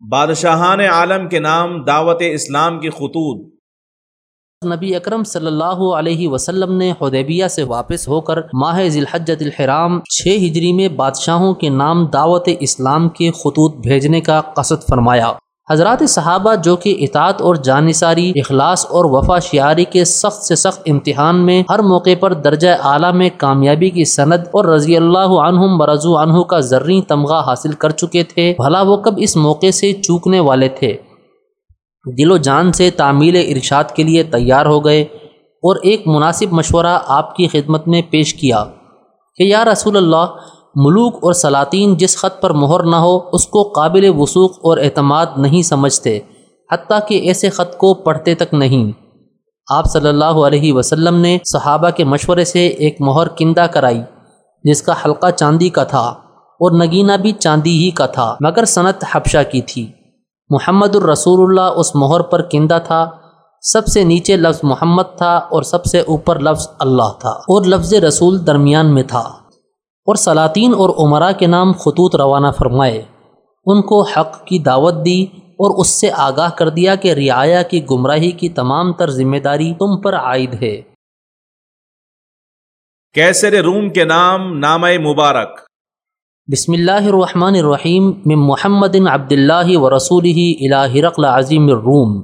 بادشاہان عالم کے نام دعوت اسلام کی خطوط نبی اکرم صلی اللہ علیہ وسلم نے حدیبیہ سے واپس ہو کر ماہ ذی الحرام چھ ہجری میں بادشاہوں کے نام دعوت اسلام کے خطوط بھیجنے کا قصد فرمایا۔ حضرات صحابہ جو کہ اطاعت اور جانصاری، اخلاص اور وفا شعاری کے سخت سے سخت امتحان میں ہر موقع پر درجہ اعلیٰ میں کامیابی کی سند اور رضی اللہ عنہم برضو عنہ کا ذرری تمغہ حاصل کر چکے تھے، بھلا وہ کب اس موقع سے چوکنے والے تھے؟ دل و جان سے تعمیل ارشاد کے لیے تیار ہو گئے اور ایک مناسب مشورہ آپ کی خدمت میں پیش کیا کہ یا رسول اللہ ملوک اور سلاطین جس خط پر مہر نہ ہو، اس کو قابل وسوخ اور اعتماد نہیں سمجھتے، حتیٰ کہ ایسے خط کو پڑھتے تک نہیں۔ آپ صلی اللہ علیہ وسلم نے صحابہ کے مشورے سے ایک مہر کندہ کرائی، جس کا حلقہ چاندی کا تھا اور نگینہ بھی چاندی ہی کا تھا، مگر صنعت حبشہ کی تھی۔ محمد الرسول اللہ اس مہر پر کندہ تھا۔ سب سے نیچے لفظ محمد تھا اور سب سے اوپر لفظ اللہ تھا اور لفظ رسول درمیان میں تھا۔ اور سلاطین اور عمرا کے نام خطوط روانہ فرمائے۔ ان کو حق کی دعوت دی اور اس سے آگاہ کر دیا کہ رعایا کی گمراہی کی تمام تر ذمہ داری تم پر عائد ہے۔ کیسر روم کے نام نام مبارک۔ بسم اللہ الرحمن الرحیم۔ من محمد عبد اللہ و رسول الہ رقل عظیم الروم۔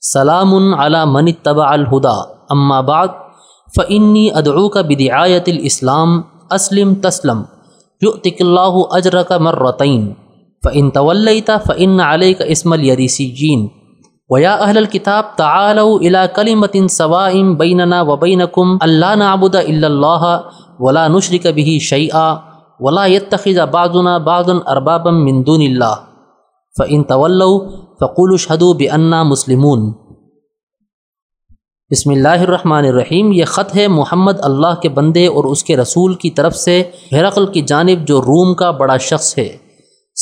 سلام علی من اتبع الہدا اما بعد فانی ادعوک بدعایت الاسلام۔ اسلم تسلم، یؤتک اللہ اجرک مرتین فان تولیت فان علیک اسم الیریسیجین ویا اہل الكتاب تعالوا الى کلمت سواء بیننا وبینکم اللہ نعبد الا اللہ ولا نشرک به شیئا ولا يتخذ بعضنا بعضا اربابا من دون اللہ۔ فان تولوا فقولوا اشهدوا باننا مسلمون۔ بسم اللہ الرحمن الرحیم، یہ خط ہے محمد اللہ کے بندے اور اس کے رسول کی طرف سے ہرقل کی جانب جو روم کا بڑا شخص ہے۔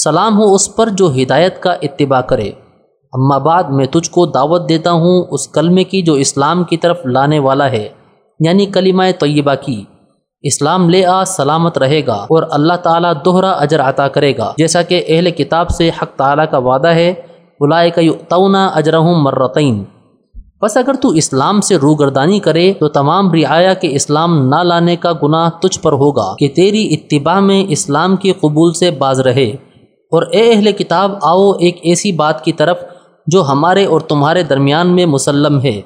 سلام ہو اس پر جو ہدایت کا اتباع کرے۔ اما بعد، میں تجھ کو دعوت دیتا ہوں اس کلمے کی جو اسلام کی طرف لانے والا ہے یعنی کلمہ طیبہ کی۔ اسلام لے آ، سلامت رہے گا اور اللہ تعالیٰ دوہرا اجر عطا کرے گا۔ جیسا کہ اہل کتاب سے حق تعالیٰ کا وعدہ ہے بلائے کا یؤتونا اجرہم مرتین۔ بس اگر تو اسلام سے روگردانی کرے تو تمام رعایا کے اسلام نہ لانے کا گناہ تجھ پر ہوگا کہ تیری اتباع میں اسلام کی قبول سے باز رہے۔ اور اے اہل کتاب، آؤ ایک ایسی بات کی طرف جو ہمارے اور تمہارے درمیان میں مسلم ہے۔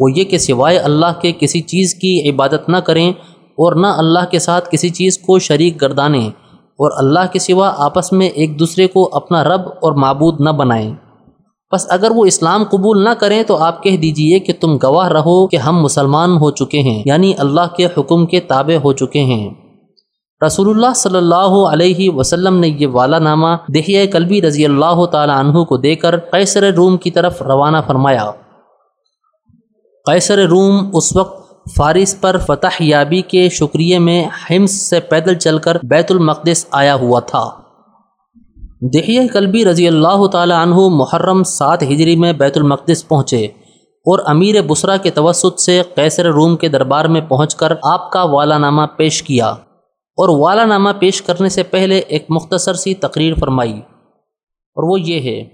وہ یہ کہ سوائے اللہ کے کسی چیز کی عبادت نہ کریں اور نہ اللہ کے ساتھ کسی چیز کو شریک گردانیں اور اللہ کے سوا آپس میں ایک دوسرے کو اپنا رب اور معبود نہ بنائیں۔ بس اگر وہ اسلام قبول نہ کریں تو آپ کہہ دیجیے کہ تم گواہ رہو کہ ہم مسلمان ہو چکے ہیں یعنی اللہ کے حکم کے تابع ہو چکے ہیں۔ رسول اللہ صلی اللہ علیہ وسلم نے یہ والا نامہ دہیہ کلبی رضی اللہ تعالی عنہ کو دے کر قیصر روم کی طرف روانہ فرمایا۔ قیصر روم اس وقت فارس پر فتح یابی کے شکریہ میں ہمس سے پیدل چل کر بیت المقدس آیا ہوا تھا۔ دہیہ کلبی رضی اللہ تعالی عنہ محرم سات ہجری میں بیت المقدس پہنچے اور امیر بسرا کے توسط سے قیصر روم کے دربار میں پہنچ کر آپ کا والا نامہ پیش کیا اور والا نامہ پیش کرنے سے پہلے ایک مختصر سی تقریر فرمائی اور وہ یہ ہے۔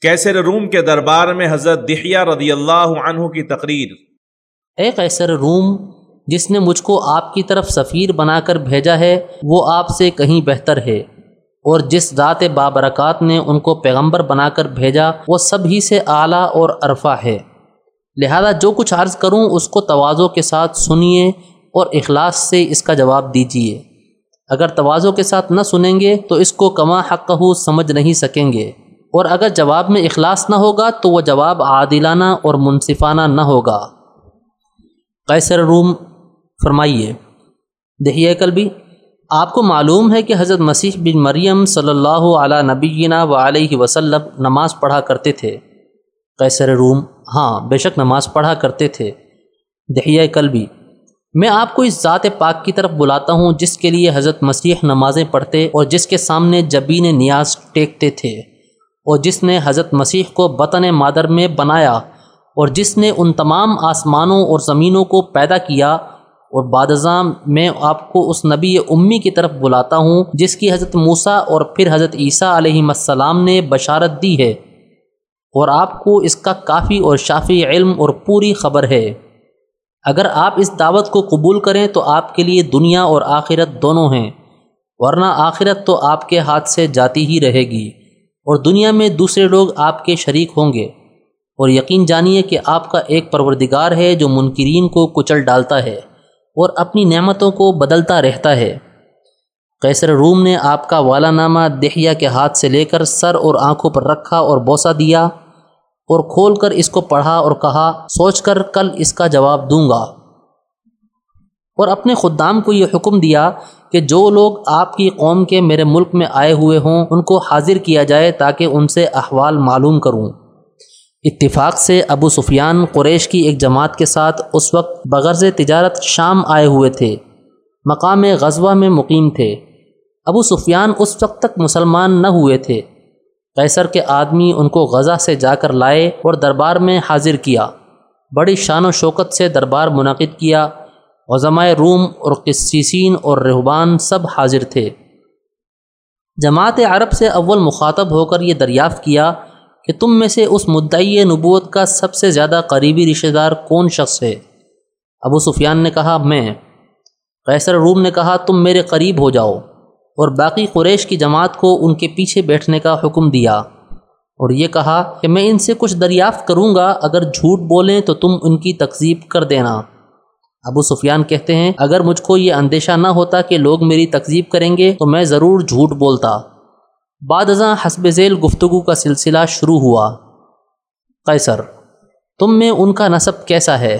کیسر روم کے دربار میں حضرت دہیہ رضی اللہ عنہ کی تقریر۔ اے قیصر روم جس نے مجھ کو آپ کی طرف سفیر بنا کر بھیجا ہے وہ آپ سے کہیں بہتر ہے۔ اور جس ذات بابرکات نے ان کو پیغمبر بنا کر بھیجا، وہ سب ہی سے اعلیٰ اور عرفہ ہے۔ لہذا جو کچھ عرض کروں، اس کو توازوں کے ساتھ سنیے اور اخلاص سے اس کا جواب دیجیے۔ اگر توازوں کے ساتھ نہ سنیں گے، تو اس کو کما حق سمجھ نہیں سکیں گے۔ اور اگر جواب میں اخلاص نہ ہوگا، تو وہ جواب عادلانہ اور منصفانہ نہ ہوگا۔ قیصر روم، فرمائیے۔ دیکھیے کل بھی آپ کو معلوم ہے کہ حضرت مسیح بن مریم صلی اللہ علیہ نبینا و علیہ وسلم نماز پڑھا کرتے تھے۔ قیصر روم ہاں بے شک نماز پڑھا کرتے تھے۔ دہیہ کل بھی میں آپ کو اس ذات پاک کی طرف بلاتا ہوں جس کے لیے حضرت مسیح نمازیں پڑھتے اور جس کے سامنے جبین نیاز ٹیکتے تھے اور جس نے حضرت مسیح کو بطن مادر میں بنایا اور جس نے ان تمام آسمانوں اور زمینوں کو پیدا کیا اور بعدضام میں آپ کو اس نبی امی کی طرف بلاتا ہوں، جس کی حضرت موسیٰ اور پھر حضرت عیسیٰ علیہ السلام نے بشارت دی ہے۔ اور آپ کو اس کا کافی اور شافی علم اور پوری خبر ہے۔ اگر آپ اس دعوت کو قبول کریں تو آپ کے لیے دنیا اور آخرت دونوں ہیں، ورنہ آخرت تو آپ کے ہاتھ سے جاتی ہی رہے گی۔ اور دنیا میں دوسرے لوگ آپ کے شریک ہوں گے۔ اور یقین جانیے کہ آپ کا ایک پروردگار ہے جو منکرین کو کچل ڈالتا ہے۔ اور اپنی نعمتوں کو بدلتا رہتا ہے۔ قیصر روم نے آپ کا والا نامہ دہیا کے ہاتھ سے لے کر سر اور آنکھوں پر رکھا اور بوسہ دیا اور کھول کر اس کو پڑھا اور کہا، سوچ کر کل اس کا جواب دوں گا۔ اور اپنے خدام کو یہ حکم دیا کہ جو لوگ آپ کی قوم کے میرے ملک میں آئے ہوئے ہوں، ان کو حاضر کیا جائے تاکہ ان سے احوال معلوم کروں۔ اتفاق سے ابو سفیان قریش کی ایک جماعت کے ساتھ اس وقت بغرض تجارت شام آئے ہوئے تھے۔ مقام غزوہ میں مقیم تھے۔ ابو سفیان اس وقت تک مسلمان نہ ہوئے تھے۔ قیصر کے آدمی ان کو غزہ سے جا کر لائے اور دربار میں حاضر کیا۔ بڑی شان و شوکت سے دربار منعقد کیا۔ غزمۂ روم اور قصیسین اور رہبان سب حاضر تھے۔ جماعت عرب سے اول مخاطب ہو کر یہ دریافت کیا کہ تم میں سے اس مدعی نبوت کا سب سے زیادہ قریبی رشتہ دار کون شخص ہے؟ ابو سفیان نے کہا، میں۔ قیصر روم نے کہا، تم میرے قریب ہو جاؤ۔ اور باقی قریش کی جماعت کو ان کے پیچھے بیٹھنے کا حکم دیا۔ اور یہ کہا کہ میں ان سے کچھ دریافت کروں گا، اگر جھوٹ بولیں تو تم ان کی تقزیب کر دینا۔ ابو سفیان کہتے ہیں، اگر مجھ کو یہ اندیشہ نہ ہوتا کہ لوگ میری تقزیب کریں گے، تو میں ضرور جھوٹ بولتا۔ بعد ازاں حسب ذیل گفتگو کا سلسلہ شروع ہوا۔ قیصر، تم میں ان کا نصب کیسا ہے؟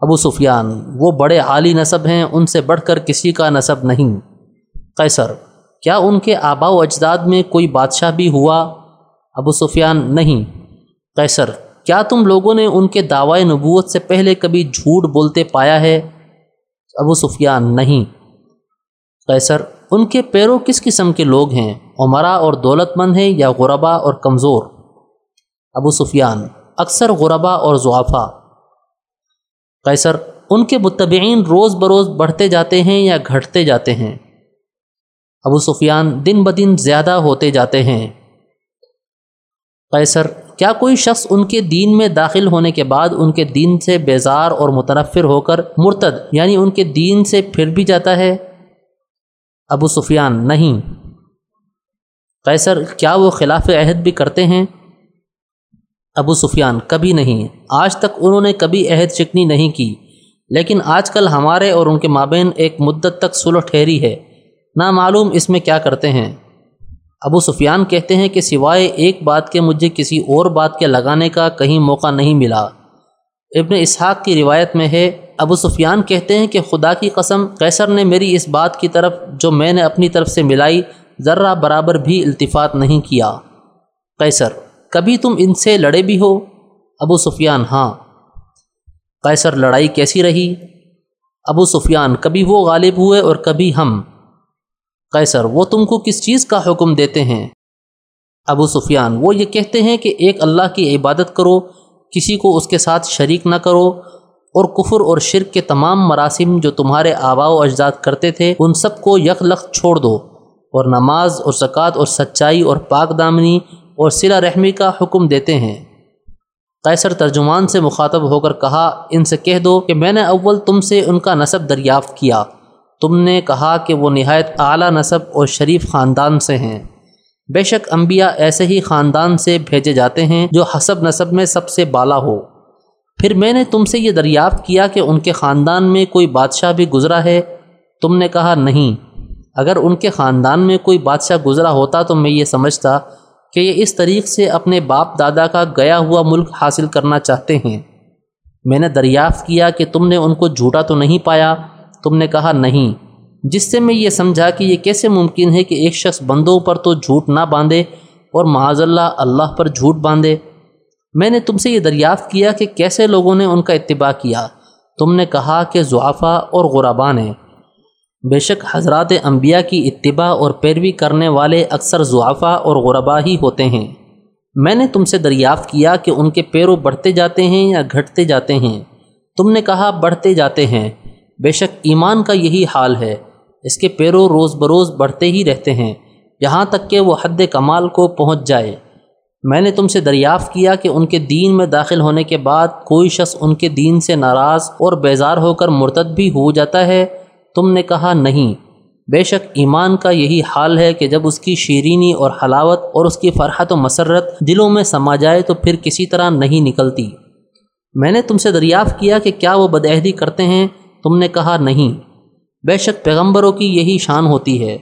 ابو سفیان، وہ بڑے عالی نصب ہیں، ان سے بڑھ کر کسی کا نصب نہیں۔ قیصر، کیا ان کے آبا و اجداد میں کوئی بادشاہ بھی ہوا؟ ابو سفیان، نہیں۔ قیصر، کیا تم لوگوں نے ان کے دعوی نبوت سے پہلے کبھی جھوٹ بولتے پایا ہے؟ ابو سفیان، نہیں۔ قیصر ان کے پیرو کس قسم کے لوگ ہیں؟ عمرہ اور دولت مند ہیں یا غربا اور کمزور؟ ابو سفیان، اکثر غربا اور ضعفہ قیصر، ان کے متبعین روز بروز بڑھتے جاتے ہیں یا گھٹتے جاتے ہیں؟ ابو سفیان، دن بدن زیادہ ہوتے جاتے ہیں۔ قیصر، کیا کوئی شخص ان کے دین میں داخل ہونے کے بعد ان کے دین سے بیزار اور متنفر ہو کر مرتد یعنی ان کے دین سے پھر بھی جاتا ہے؟ ابو سفیان، نہیں۔ قیصر، کیا وہ خلاف عہد بھی کرتے ہیں؟ ابو سفیان، کبھی نہیں۔ آج تک انہوں نے کبھی عہد چکنی نہیں کی، لیکن آج کل ہمارے اور ان کے مابین ایک مدت تک سلو ٹھہری ہے۔ نہ معلوم اس میں کیا کرتے ہیں؟ ابو سفیان کہتے ہیں کہ سوائے ایک بات کے مجھے کسی اور بات کے لگانے کا کہیں موقع نہیں ملا۔ ابن اسحاق کی روایت میں ہے ابو سفیان کہتے ہیں کہ خدا کی قسم قیصر نے میری اس بات کی طرف جو میں نے اپنی طرف سے ملائی ذرہ برابر بھی التفات نہیں کیا۔ قیصر، کبھی تم ان سے لڑے بھی ہو؟ ابو سفیان ہاں۔ قیصر، لڑائی کیسی رہی؟ ابو سفیان، کبھی وہ غالب ہوئے اور کبھی ہم۔ قیصر، وہ تم کو کس چیز کا حکم دیتے ہیں؟ ابو سفیان، وہ یہ کہتے ہیں کہ ایک اللہ کی عبادت کرو، کسی کو اس کے ساتھ شریک نہ کرو اور کفر اور شرک کے تمام مراسم جو تمہارے آبا و اجداد کرتے تھے، ان سب کو یک لخت چھوڑ دو اور نماز اور زکوٰۃ اور سچائی اور پاک دامنی اور سلا رحمی کا حکم دیتے ہیں۔ قیصر ترجمان سے مخاطب ہو کر کہا، ان سے کہہ دو کہ میں نے اول تم سے ان کا نصب دریافت کیا۔ تم نے کہا کہ وہ نہایت اعلیٰ نصب اور شریف خاندان سے ہیں۔ بے شک انبیاء ایسے ہی خاندان سے بھیجے جاتے ہیں جو حسب نصب میں سب سے بالا ہو۔ پھر میں نے تم سے یہ دریافت کیا کہ ان کے خاندان میں کوئی بادشاہ بھی گزرا ہے؟ تم نے کہا نہیں۔ اگر ان کے خاندان میں کوئی بادشاہ گزرا ہوتا تو میں یہ سمجھتا کہ یہ اس طریق سے اپنے باپ دادا کا گیا ہوا ملک حاصل کرنا چاہتے ہیں۔ میں نے دریافت کیا کہ تم نے ان کو جھوٹا تو نہیں پایا۔ تم نے کہا نہیں۔ جس سے میں یہ سمجھا کہ یہ کیسے ممکن ہے کہ ایک شخص بندوں پر تو جھوٹ نہ باندھے اور معاذ اللہ اللہ پر جھوٹ باندھے۔ میں نے تم سے یہ دریافت کیا کہ کیسے لوگوں نے ان کا اتباع کیا۔ تم نے کہا کہ ضعفہ اور غربان ہیں۔ بے شک حضرات انبیاء کی اتباع اور پیروی کرنے والے اکثر ضعفہ اور غربا ہی ہوتے ہیں۔ میں نے تم سے دریافت کیا کہ ان کے پیرو بڑھتے جاتے ہیں یا گھٹتے جاتے ہیں۔ تم نے کہا بڑھتے جاتے ہیں۔ بے شک ایمان کا یہی حال ہے۔ اس کے پیرو روز بروز بڑھتے ہی رہتے ہیں۔ یہاں تک کہ وہ حد کمال کو پہنچ جائے۔ میں نے تم سے دریافت کیا کہ ان کے دین میں داخل ہونے کے بعد کوئی شخص ان کے دین سے ناراض اور بیزار ہو کر مرتد بھی ہو جاتا ہے۔ تم نے کہا نہیں۔ بے شک ایمان کا یہی حال ہے کہ جب اس کی شیرینی اور حلاوت اور اس کی فرحت و مسرت دلوں میں سما جائے تو پھر کسی طرح نہیں نکلتی۔ میں نے تم سے دریافت کیا کہ کیا وہ بدعہدی کرتے ہیں۔ تم نے کہا نہیں۔ بے شک پیغمبروں کی یہی شان ہوتی ہے۔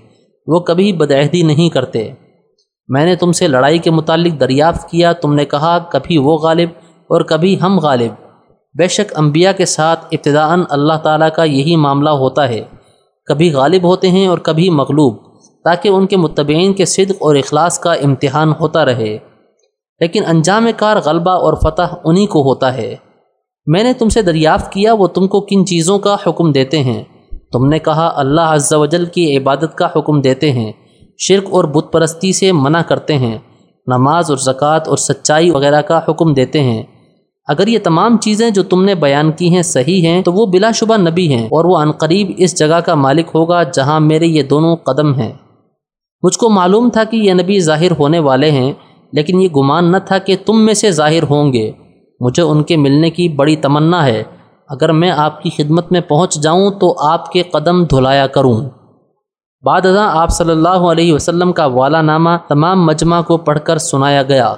وہ کبھی بدعہدی نہیں کرتے۔ میں نے تم سے لڑائی کے متعلق دریافت کیا، تم نے کہا، کبھی وہ غالب اور کبھی ہم غالب۔ بے شک انبیاء کے ساتھ ابتداً اللہ تعالیٰ کا یہی معاملہ ہوتا ہے۔ کبھی غالب ہوتے ہیں اور کبھی مغلوب، تاکہ ان کے متبعین کے صدق اور اخلاص کا امتحان ہوتا رہے۔ لیکن انجام کار غلبہ اور فتح انہی کو ہوتا ہے۔ میں نے تم سے دریافت کیا، وہ تم کو کن چیزوں کا حکم دیتے ہیں۔ تم نے کہا، اللہ عز و جل کی عبادت کا حکم دیتے ہیں۔ شرک اور بت پرستی سے منع کرتے ہیں، نماز اور زکوٰۃ اور سچائی وغیرہ کا حکم دیتے ہیں۔ اگر یہ تمام چیزیں جو تم نے بیان کی ہیں صحیح ہیں، تو وہ بلا شبہ نبی ہیں اور وہ عنقریب اس جگہ کا مالک ہوگا جہاں میرے یہ دونوں قدم ہیں۔ مجھ کو معلوم تھا کہ یہ نبی ظاہر ہونے والے ہیں، لیکن یہ گمان نہ تھا کہ تم میں سے ظاہر ہوں گے۔ مجھے ان کے ملنے کی بڑی تمنا ہے۔ اگر میں آپ کی خدمت میں پہنچ جاؤں تو آپ کے قدم دھلایا کروں۔ بعد ازاں آپ صلی اللہ علیہ وسلم کا والا نامہ تمام مجمع کو پڑھ کر سنایا گیا۔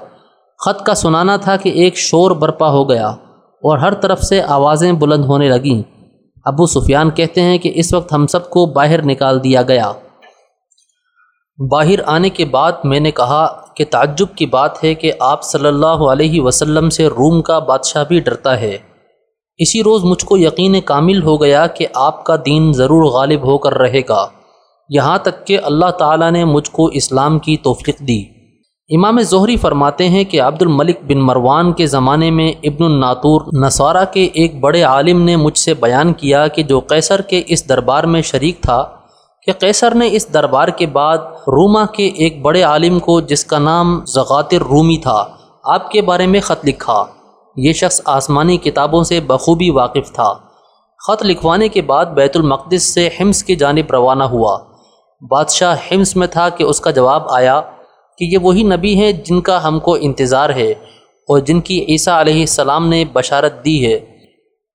خط کا سنانا تھا کہ ایک شور برپا ہو گیا اور ہر طرف سے آوازیں بلند ہونے لگیں۔ ابو سفیان کہتے ہیں کہ اس وقت ہم سب کو باہر نکال دیا گیا۔ باہر آنے کے بعد میں نے کہا کہ تعجب کی بات ہے کہ آپ صلی اللہ علیہ وسلم سے روم کا بادشاہ بھی ڈرتا ہے۔ اسی روز مجھ کو یقین کامل ہو گیا کہ آپ کا دین ضرور غالب ہو کر رہے گا۔ یہاں تک کہ اللہ تعالیٰ نے مجھ کو اسلام کی توفیق دی۔ امام ظہری فرماتے ہیں کہ عبد الملک بن مروان کے زمانے میں ابن الناطور نصارہ کے ایک بڑے عالم نے مجھ سے بیان کیا کہ جو قیصر کے اس دربار میں شریک تھا، کہ قیصر نے اس دربار کے بعد روما کے ایک بڑے عالم کو جس کا نام زغاتر رومی تھا، آپ کے بارے میں خط لکھا۔ یہ شخص آسمانی کتابوں سے بخوبی واقف تھا۔ خط لکھوانے کے بعد بیت المقدس سے حمص کی جانب روانہ ہوا۔ بادشاہ حمص میں تھا کہ اس کا جواب آیا کہ یہ وہی نبی ہیں جن کا ہم کو انتظار ہے اور جن کی عیسیٰ علیہ السلام نے بشارت دی ہے۔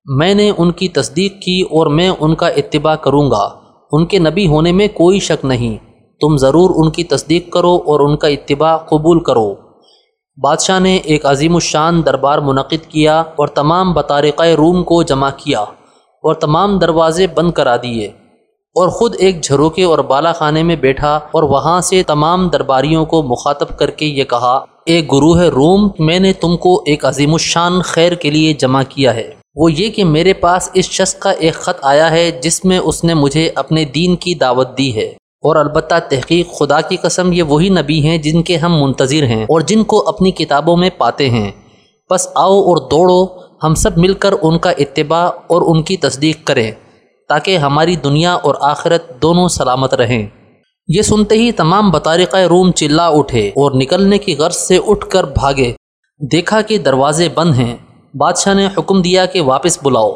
میں نے ان کی تصدیق کی اور میں ان کا اتباع کروں گا۔ ان کے نبی ہونے میں کوئی شک نہیں۔ تم ضرور ان کی تصدیق کرو اور ان کا اتباع قبول کرو۔ بادشاہ نے ایک عظیم الشان دربار منعقد کیا اور تمام بطارقۂ روم کو جمع کیا اور تمام دروازے بند کرا دیے۔ اور خود ایک جھروکے اور بالا خانے میں بیٹھا اور وہاں سے تمام درباریوں کو مخاطب کر کے یہ کہا ایک گروہ روم، میں نے تم کو ایک عظیم الشان خیر کے لیے جمع کیا ہے۔ وہ یہ کہ میرے پاس اس شخص کا ایک خط آیا ہے جس میں اس نے مجھے اپنے دین کی دعوت دی ہے۔ اور البتہ تحقیق خدا کی قسم، یہ وہی نبی ہیں جن کے ہم منتظر ہیں اور جن کو اپنی کتابوں میں پاتے ہیں۔ بس آؤ اور دوڑو، ہم سب مل کر ان کا اتباع اور ان کی تصدیق کریں۔ تاکہ ہماری دنیا اور آخرت دونوں سلامت رہیں۔ یہ سنتے ہی تمام بطارقہ روم چلا اٹھے اور نکلنے کی غرض سے اٹھ کر بھاگے۔ دیکھا کہ دروازے بند ہیں۔ بادشاہ نے حکم دیا کہ واپس بلاؤ۔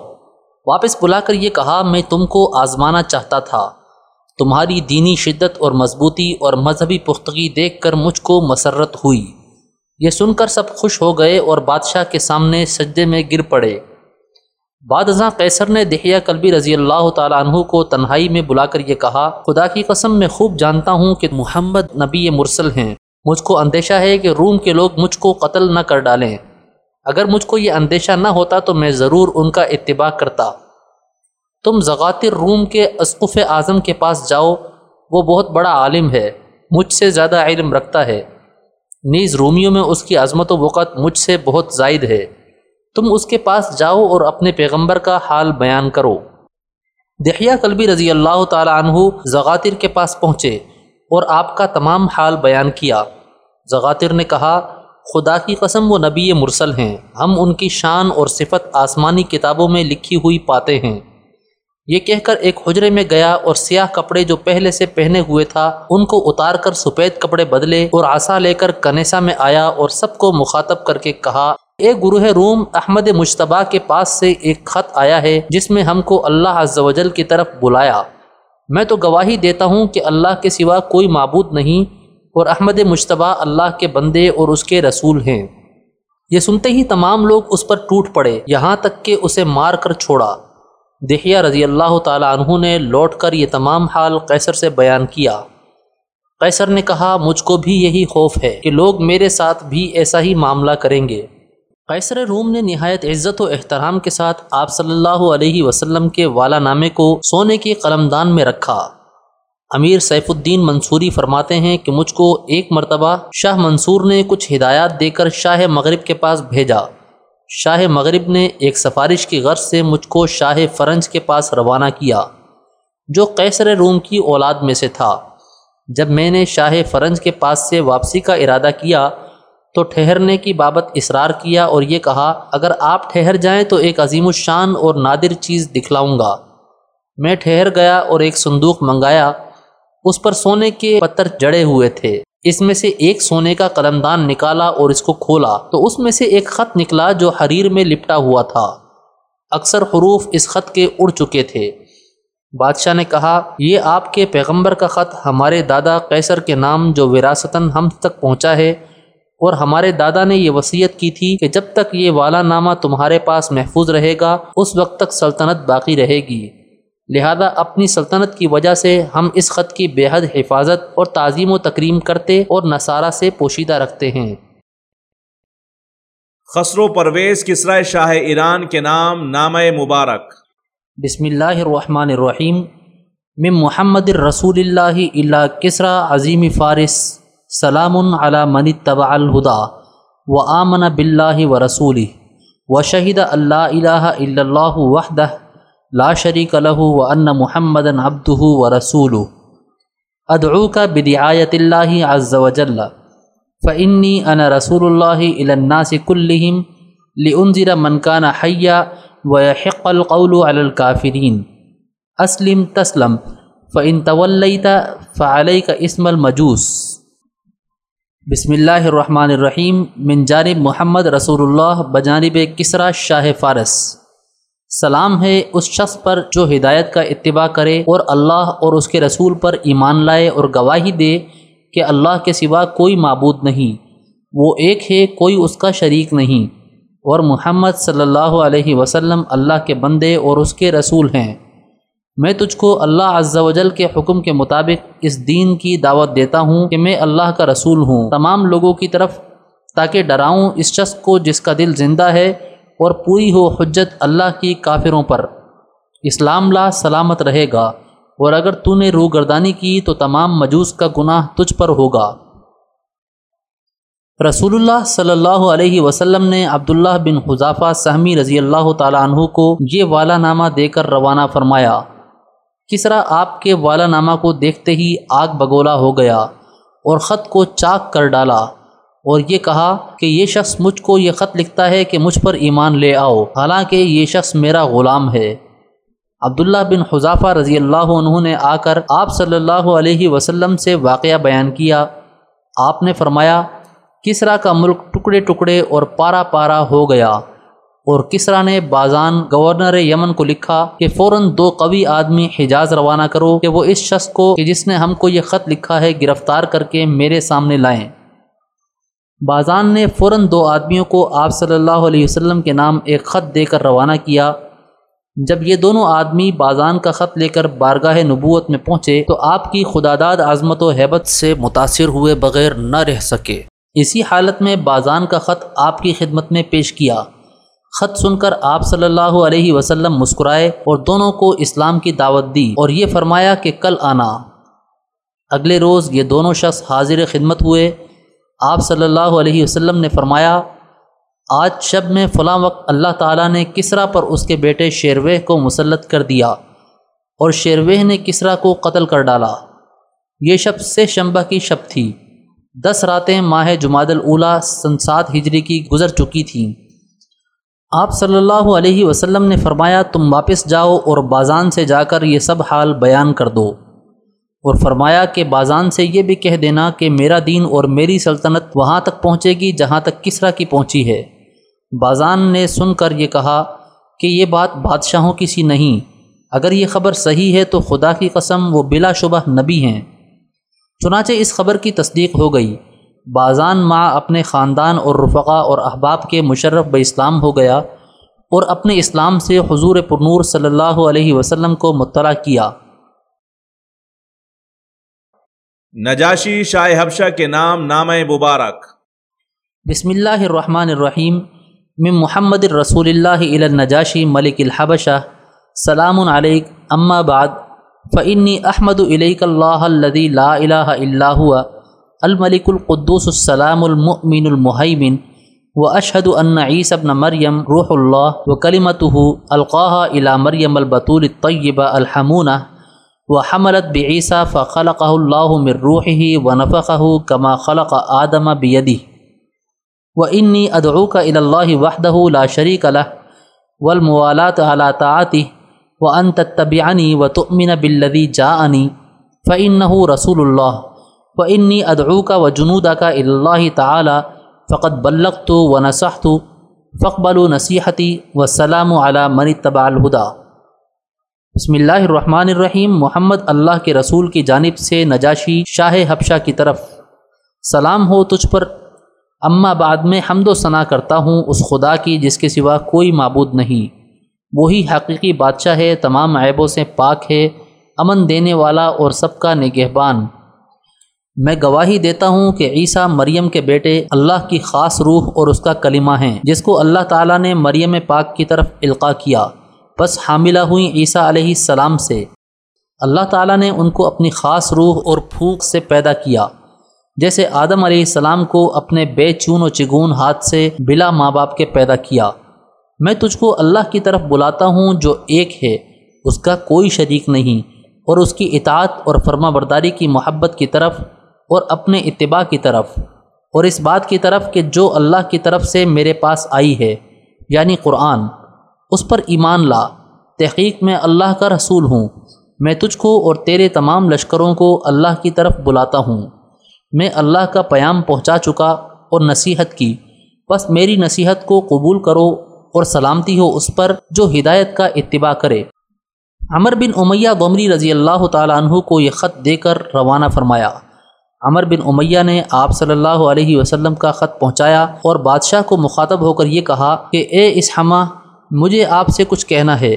واپس بلا کر یہ کہا، میں تم کو آزمانا چاہتا تھا۔ تمہاری دینی شدت اور مضبوطی اور مذہبی پختگی دیکھ کر مجھ کو مسرت ہوئی۔ یہ سن کر سب خوش ہو گئے اور بادشاہ کے سامنے سجدے میں گر پڑے۔ بعد ازاں قیصر نے دہیا کلبی رضی اللہ تعالیٰ عنہ کو تنہائی میں بلا کر یہ کہا، خدا کی قسم، میں خوب جانتا ہوں کہ محمد نبی مرسل ہیں۔ مجھ کو اندیشہ ہے کہ روم کے لوگ مجھ کو قتل نہ کر ڈالیں۔ اگر مجھ کو یہ اندیشہ نہ ہوتا تو میں ضرور ان کا اتباع کرتا۔ تم زغاتر روم کے اسقف اعظم کے پاس جاؤ، وہ بہت بڑا عالم ہے، مجھ سے زیادہ علم رکھتا ہے۔ نیز رومیوں میں اس کی عظمت و وقت مجھ سے بہت زائد ہے۔ تم اس کے پاس جاؤ اور اپنے پیغمبر کا حال بیان کرو۔ دہیا کلبی رضی اللہ تعالیٰ عنہ زغاتر کے پاس پہنچے اور آپ کا تمام حال بیان کیا۔ زغاتر نے کہا، خدا کی قسم وہ نبی مرسل ہیں۔ ہم ان کی شان اور صفت آسمانی کتابوں میں لکھی ہوئی پاتے ہیں۔ یہ کہہ کر ایک حجرے میں گیا اور سیاہ کپڑے جو پہلے سے پہنے ہوئے تھا، ان کو اتار کر سفید کپڑے بدلے اور آسا لے کر کنیسا میں آیا اور سب کو مخاطب کر کے کہا ایک گروہ روم احمد مشتبہ کے پاس سے ایک خط آیا ہے، جس میں ہم کو اللہ عز و جل کی طرف بلایا۔ میں تو گواہی دیتا ہوں کہ اللہ کے سوا کوئی معبود نہیں اور احمد مشتبہ اللہ کے بندے اور اس کے رسول ہیں۔ یہ سنتے ہی تمام لوگ اس پر ٹوٹ پڑے، یہاں تک کہ اسے مار کر چھوڑا۔ دہیہ رضی اللہ تعالیٰ عنہ نے لوٹ کر یہ تمام حال قیصر سے بیان کیا۔ قیصر نے کہا، مجھ کو بھی یہی خوف ہے کہ لوگ میرے ساتھ بھی ایسا ہی معاملہ کریں گے۔ قیصر روم نے نہایت عزت و احترام کے ساتھ آپ صلی اللہ علیہ وسلم کے والا نامے کو سونے کی قلمدان میں رکھا۔ امیر سیف الدین منصوری فرماتے ہیں کہ مجھ کو ایک مرتبہ شاہ منصور نے کچھ ہدایات دے کر شاہ مغرب کے پاس بھیجا۔ شاہ مغرب نے ایک سفارش کی غرض سے مجھ کو شاہ فرنج کے پاس روانہ کیا، جو قیصر روم کی اولاد میں سے تھا۔ جب میں نے شاہ فرنج کے پاس سے واپسی کا ارادہ کیا تو ٹھہرنے کی بابت اصرار کیا اور یہ کہا، اگر آپ ٹھہر جائیں تو ایک عظیم الشان اور نادر چیز دکھلاؤں گا۔ میں ٹھہر گیا اور ایک صندوق منگایا، اس پر سونے کے پتھر جڑے ہوئے تھے۔ اس میں سے ایک سونے کا قلم دان نکالا اور اس کو کھولا۔ تو اس میں سے ایک خط نکلا جو حریر میں لپٹا ہوا تھا۔ اکثر حروف اس خط کے اڑ چکے تھے۔ بادشاہ نے کہا، یہ آپ کے پیغمبر کا خط ہمارے دادا قیصر کے نام جو وراثتاً ہم تک پہنچا ہے۔ اور ہمارے دادا نے یہ وصیت کی تھی کہ جب تک یہ والا نامہ تمہارے پاس محفوظ رہے گا اس وقت تک سلطنت باقی رہے گی۔ لہذا اپنی سلطنت کی وجہ سے ہم اس خط کی بے حد حفاظت اور تعظیم و تکریم کرتے اور نصارہ سے پوشیدہ رکھتے ہیں۔ خسرو پرویز کسرا شاہ ایران کے نام نام مبارک۔ بسم اللہ الرحمن الرحیم۔ من محمد الرسول اللہ اللہ کسرا عظیم فارس۔ سلام علی من طبع الہدا و آمن بلّہ و رسول و شہید اللہ الہ الا اللہ وحدہ لا شریک له وان محمد عبده ورسوله. ادعوك بدعايه الله عز وجل. فاني انا رسول الله الى الناس كلهم لانذر من كان حيا ويحق القول على اسلم تسلم. فان توليت فعليك اسم المجوس. بسم اللہ الرحمن الرحیم، من جانب محمد رسول اللہ، بجانب کسرا شاہ فارس۔ سلام ہے اس شخص پر جو ہدایت کا اتباع کرے اور اللہ اور اس کے رسول پر ایمان لائے اور گواہی دے کہ اللہ کے سوا کوئی معبود نہیں۔ وہ ایک ہے، کوئی اس کا شریک نہیں۔ اور محمد صلی اللہ علیہ وسلم اللہ کے بندے اور اس کے رسول ہیں۔ میں تجھ کو اللہ عز و جل کے حکم کے مطابق اس دین کی دعوت دیتا ہوں کہ میں اللہ کا رسول ہوں۔ تمام لوگوں کی طرف تاکہ ڈراؤں اس شخص کو جس کا دل زندہ ہے اور پوری ہو حجت اللہ کی کافروں پر۔ اسلام لا سلامت رہے گا اور اگر تو نے روح گردانی کی تو تمام مجوس کا گناہ تجھ پر ہوگا۔ رسول اللہ صلی اللہ علیہ وسلم نے عبداللہ بن حضافہ سہمی رضی اللہ تعالیٰ عنہ کو یہ والا نامہ دے کر روانہ فرمایا۔ کسرا آپ کے والا نامہ کو دیکھتے ہی آگ بگولا ہو گیا اور خط کو چاک کر ڈالا اور یہ کہا کہ یہ شخص مجھ کو یہ خط لکھتا ہے کہ مجھ پر ایمان لے آؤ، حالانکہ یہ شخص میرا غلام ہے۔ عبداللہ بن حضافہ رضی اللہ عنہ نے آ کر آپ صلی اللہ علیہ وسلم سے واقعہ بیان کیا۔ آپ نے فرمایا کسرا کا ملک ٹکڑے ٹکڑے اور پارا پارا ہو گیا۔ اور کسرا نے بازان گورنر یمن کو لکھا کہ فوراً دو قوی آدمی حجاز روانہ کرو کہ وہ اس شخص کو کہ جس نے ہم کو یہ خط لکھا ہے گرفتار کر کے میرے سامنے لائیں۔ بازان نے فوراً دو آدمیوں کو آپ صلی اللہ علیہ وسلم کے نام ایک خط دے کر روانہ کیا۔ جب یہ دونوں آدمی بازان کا خط لے کر بارگاہ نبوت میں پہنچے تو آپ کی خداداد عظمت و حیبت سے متاثر ہوئے بغیر نہ رہ سکے۔ اسی حالت میں بازان کا خط آپ کی خدمت میں پیش کیا۔ خط سن کر آپ صلی اللہ علیہ وسلم مسکرائے اور دونوں کو اسلام کی دعوت دی اور یہ فرمایا کہ کل آنا۔ اگلے روز یہ دونوں شخص حاضر خدمت ہوئے۔ آپ صلی اللہ علیہ وسلم نے فرمایا، آج شب میں فلاں وقت اللہ تعالیٰ نے کسرا پر اس کے بیٹے شیروہ کو مسلط کر دیا اور شیروہ نے کسرا کو قتل کر ڈالا۔ یہ شب سے شمبہ کی شب تھی۔ دس راتیں ماہ جماعت الاولا سنسات ہجری کی گزر چکی تھیں۔ آپ صلی اللہ علیہ وسلم نے فرمایا، تم واپس جاؤ اور بازان سے جا کر یہ سب حال بیان کر دو۔ اور فرمایا کہ بازان سے یہ بھی کہہ دینا کہ میرا دین اور میری سلطنت وہاں تک پہنچے گی جہاں تک کسرا کی پہنچی ہے۔ بازان نے سن کر یہ کہا کہ یہ بات بادشاہوں کی سی نہیں۔ اگر یہ خبر صحیح ہے تو خدا کی قسم وہ بلا شبہ نبی ہیں۔ چنانچہ اس خبر کی تصدیق ہو گئی۔ بازان ماں اپنے خاندان اور رفقا اور احباب کے مشرف ب اسلام ہو گیا اور اپنے اسلام سے حضور پرنور صلی اللہ علیہ وسلم کو مطلع کیا۔ نجاشی شاہ حبشہ کے نام نام مبارک۔ بسم اللہ الرحمن الرحیم۔ من محمد الرسول اللہ النجاشی ملک الحبشہ۔ سلام علیک۔ اما بعد فعنی احمد علیک اللہ الدی لا الہ الا هو الملک القدوس السلام المؤمن المحیمن و اشہد عیسی ابن مریم روح اللہ و کلیمت القاح الا مریم البطول الطیبہ الحمونہ و حملت بعیسیٰ فخلق اللہ من روحه و نفقہ کما خلق آدم بیدی و انی ادعوک اللہ وحدہ لا شریک له والموالات على طاعته وان تتبعنی و تؤمن بالذی جاءنی فانه رسول اللہ و انی ادعوک و جنودا کا اللہ تعالی فقط بلغت و نصحت فقبل و نصیحتی و سلام علی من طبع الہدا بسم اللہ الرحمن الرحیم۔ محمد اللہ کے رسول کی جانب سے نجاشی شاہ حبشہ کی طرف۔ سلام ہو تجھ پر۔ اما بعد میں حمد و ثناء کرتا ہوں اس خدا کی جس کے سوا کوئی معبود نہیں۔ وہی حقیقی بادشاہ ہے، تمام عیبوں سے پاک ہے، امن دینے والا اور سب کا نگہبان۔ میں گواہی دیتا ہوں کہ عیسیٰ مریم کے بیٹے اللہ کی خاص روح اور اس کا کلمہ ہیں، جس کو اللہ تعالیٰ نے مریم پاک کی طرف القاع کیا۔ بس حاملہ ہوئیں عیسیٰ علیہ السلام سے۔ اللہ تعالیٰ نے ان کو اپنی خاص روح اور پھونک سے پیدا کیا۔ جیسے آدم علیہ السلام کو اپنے بے چون و چگون ہاتھ سے بلا ماں باپ کے پیدا کیا۔ میں تجھ کو اللہ کی طرف بلاتا ہوں جو ایک ہے، اس کا کوئی شریک نہیں۔ اور اس کی اطاعت اور فرما برداری کی محبت کی طرف اور اپنے اتباع کی طرف، اور اس بات کی طرف کہ جو اللہ کی طرف سے میرے پاس آئی ہے یعنی قرآن، اس پر ایمان لا، تحقیق میں اللہ کا رسول ہوں، میں تجھ کو اور تیرے تمام لشکروں کو اللہ کی طرف بلاتا ہوں۔ میں اللہ کا پیام پہنچا چکا اور نصیحت کی بس میری نصیحت کو قبول کرو اور سلامتی ہو اس پر جو ہدایت کا اتباع کرے۔ عمر بن امیہ غمری رضی اللہ تعالیٰ عنہ کو یہ خط دے کر روانہ فرمایا۔ عمر بن امیہ نے آپ صلی اللہ علیہ وسلم کا خط پہنچایا اور بادشاہ کو مخاطب ہو کر یہ کہا کہ اے اس ہمہ مجھے آپ سے کچھ کہنا ہے۔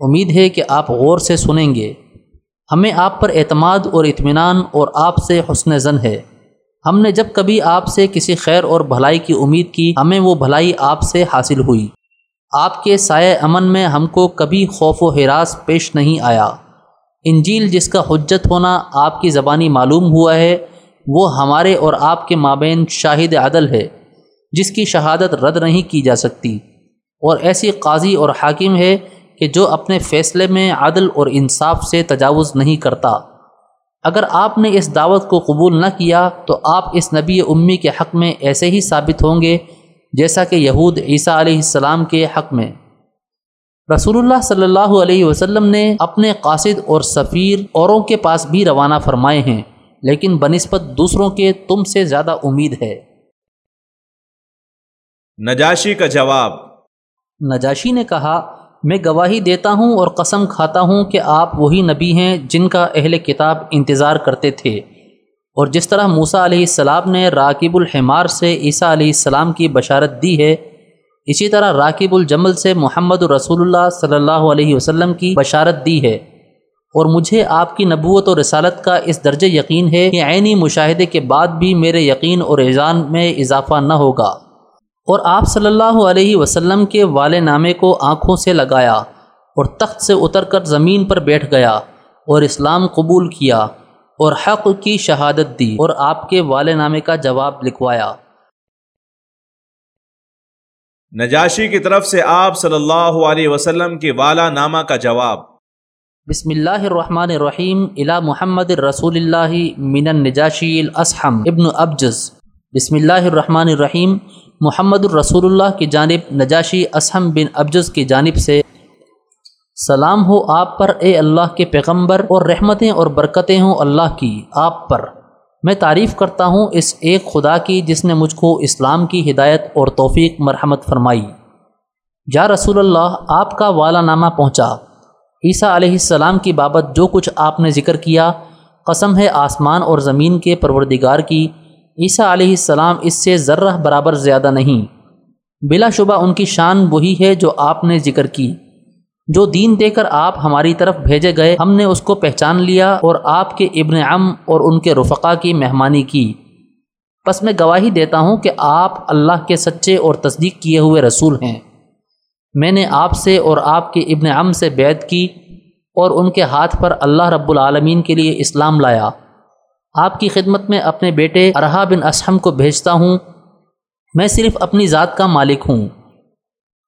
امید ہے کہ آپ غور سے سنیں گے۔ ہمیں آپ پر اعتماد اور اطمینان اور آپ سے حسن زن ہے۔ ہم نے جب کبھی آپ سے کسی خیر اور بھلائی کی امید کی، ہمیں وہ بھلائی آپ سے حاصل ہوئی۔ آپ کے سائے امن میں ہم کو کبھی خوف و حراس پیش نہیں آیا۔ انجیل جس کا حجت ہونا آپ کی زبانی معلوم ہوا ہے وہ ہمارے اور آپ کے مابین شاہد عدل ہے، جس کی شہادت رد نہیں کی جا سکتی۔ اور ایسی قاضی اور حاکم ہے کہ جو اپنے فیصلے میں عدل اور انصاف سے تجاوز نہیں کرتا۔ اگر آپ نے اس دعوت کو قبول نہ کیا، تو آپ اس نبی امی کے حق میں ایسے ہی ثابت ہوں گے جیسا کہ یہود عیسیٰ علیہ السلام کے حق میں۔ رسول اللہ صلی اللہ علیہ وسلم نے اپنے قاصد اور سفیر اوروں کے پاس بھی روانہ فرمائے ہیں۔ لیکن بنسبت دوسروں کے تم سے زیادہ امید ہے۔ نجاشی کا جواب۔ نجاشی نے کہا میں گواہی دیتا ہوں اور قسم کھاتا ہوں کہ آپ وہی نبی ہیں جن کا اہل کتاب انتظار کرتے تھے۔ اور جس طرح موسا علیہ السلام نے راکب الحمار سے عیسیٰ علیہ السلام کی بشارت دی ہے اسی طرح راکب الجمل سے محمد الرسول اللہ صلی اللہ علیہ وسلم کی بشارت دی ہے۔ اور مجھے آپ کی نبوت اور رسالت کا اس درجہ یقین ہے کہ عینی مشاہدے کے بعد بھی میرے یقین اور اذان میں اضافہ نہ ہوگا۔ اور آپ صلی اللہ علیہ وسلم کے والے نامے کو آنکھوں سے لگایا اور تخت سے اتر کر زمین پر بیٹھ گیا اور اسلام قبول کیا اور حق کی شہادت دی اور آپ کے والے نامے کا جواب لکھوایا۔ نجاشی کی طرف سے آپ صلی اللہ علیہ وسلم کے والا نامہ کا جواب۔ بسم اللہ الرحمن الرحیم الى محمد الرسول اللہ من النجاشی الاسحم ابن ابجز۔ بسم اللہ الرحمن الرحیم۔ محمد الرسول اللہ کی جانب نجاشی اسحم بن ابجز کی جانب سے سلام ہو آپ پر، اے اللہ کے پیغمبر، اور رحمتیں اور برکتیں ہوں اللہ کی آپ پر۔ میں تعریف کرتا ہوں اس ایک خدا کی جس نے مجھ کو اسلام کی ہدایت اور توفیق، مرحمت فرمائی۔ یا رسول اللہ، آپ کا والا نامہ پہنچا۔ عیسیٰ علیہ السلام کی بابت جو کچھ آپ نے ذکر کیا، قسم ہے آسمان اور زمین کے پروردگار کی۔ عیسیٰ علیہ السلام اس سے ذرہ برابر زیادہ نہیں۔ بلا شبہ ان کی شان وہی ہے جو آپ نے ذکر کی۔ جو دین دے کر آپ ہماری طرف بھیجے گئے، ہم نے اس کو پہچان لیا اور آپ کے ابن ام اور ان کے رفقا کی مہمانی کی۔ بس میں گواہی دیتا ہوں کہ آپ اللہ کے سچے اور تصدیق کیے ہوئے رسول ہیں۔ میں نے آپ سے اور آپ کے ابن ام سے بیعت کی اور ان کے ہاتھ پر اللہ رب العالمین کے لیے اسلام لایا۔ آپ کی خدمت میں اپنے بیٹے ارحا بن اسحم کو بھیجتا ہوں۔ میں صرف اپنی ذات کا مالک ہوں۔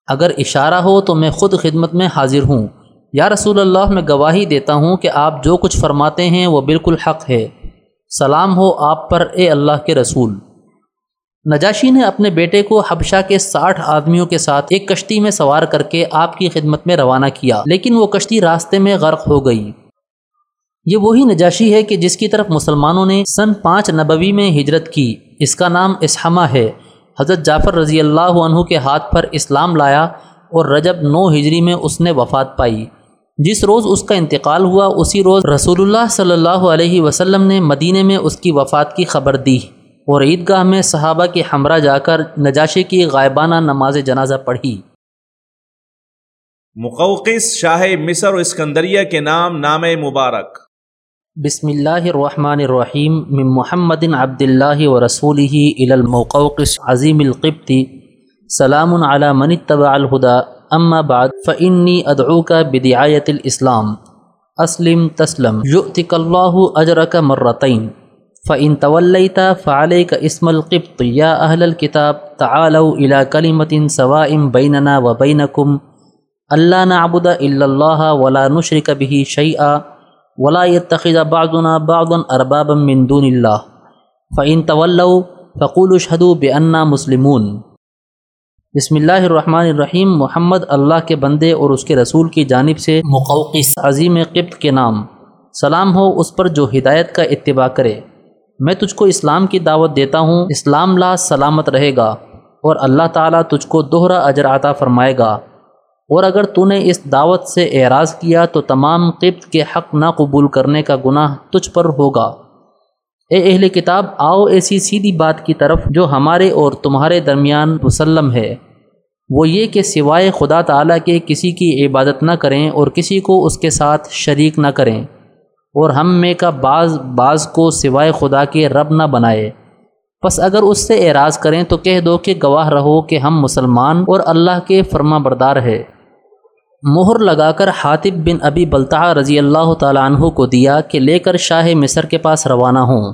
اگر اشارہ ہو تو میں خود خدمت میں حاضر ہوں۔ یا رسول اللہ، میں گواہی دیتا ہوں کہ آپ جو کچھ فرماتے ہیں وہ بالکل حق ہے۔ سلام ہو آپ پر، اے اللہ کے رسول۔ نجاشی نے اپنے بیٹے کو حبشہ کے ساٹھ آدمیوں کے ساتھ ایک کشتی میں سوار کر کے آپ کی خدمت میں روانہ کیا، لیکن وہ کشتی راستے میں غرق ہو گئی۔ یہ وہی نجاشی ہے کہ جس کی طرف مسلمانوں نے سن پانچ نبوی میں ہجرت کی۔ اس کا نام اسحمہ ہے۔ حضرت جعفر رضی اللہ عنہ کے ہاتھ پر اسلام لایا اور رجب نو ہجری میں اس نے وفات پائی۔ جس روز اس کا انتقال ہوا، اسی روز رسول اللہ صلی اللہ علیہ وسلم نے مدینہ میں اس کی وفات کی خبر دی۔ اور عیدگاہ میں صحابہ کے ہمراہ جا کر نجاشی کی غائبانہ نماز جنازہ پڑھی۔ مقوقس شاہ مصر و اسکندریہ کے نام نام مبارک۔ بسم اللہ الرحمن الرحیم من محمد عبد اللہ و رسول ہی المقوقس عظیم القبط۔ سلام علی من اتبع الہدا اما بعد فانی ادعوک بدعایت الاسلام۔ اسلم تسلم یؤتک اللہ اجرک مرتین۔ فعن طولیت فعل کا اسم القبط یا اہل الکتاب تعالوا الى کلمت سوائم بیننا و بینکم اللہ نعبد الا اللہ ولا نشرک به شیئا ولا يتخذ بعضنا بعضا اربابا من دون اللہ فعن طولوا فقول اشہدوا بأننا مسلمون. بسم اللہ الرحمن الرحیم، محمد اللہ کے بندے اور اس کے رسول کی جانب سے مقوقس عظیم قبط کے نام. سلام ہو اس پر جو ہدایت کا اتباع کرے. میں تجھ کو اسلام کی دعوت دیتا ہوں، اسلام لا سلامت رہے گا اور اللہ تعالیٰ تجھ کو دوہرا اجر عطا فرمائے گا۔ اور اگر تو نے اس دعوت سے اعراض کیا تو تمام قبط کے حق نہ قبول کرنے کا گناہ تجھ پر ہوگا۔ اے اہل کتاب، آؤ ایسی سیدھی بات کی طرف جو ہمارے اور تمہارے درمیان مسلم ہے۔ وہ یہ کہ سوائے خدا تعالیٰ کے کسی کی عبادت نہ کریں اور کسی کو اس کے ساتھ شریک نہ کریں۔ اور ہم میں کا بعض بعض کو سوائے خدا کے رب نہ بنائے۔ بس اگر اس سے اعراض کریں تو کہہ دو کہ گواہ رہو کہ ہم مسلمان اور اللہ کے فرما بردار ہے مہر لگا کر حاطب بن ابی بلطع رضی اللہ تعالیٰ عنہ کو دیا کہ لے کر شاہ مصر کے پاس روانہ ہوں۔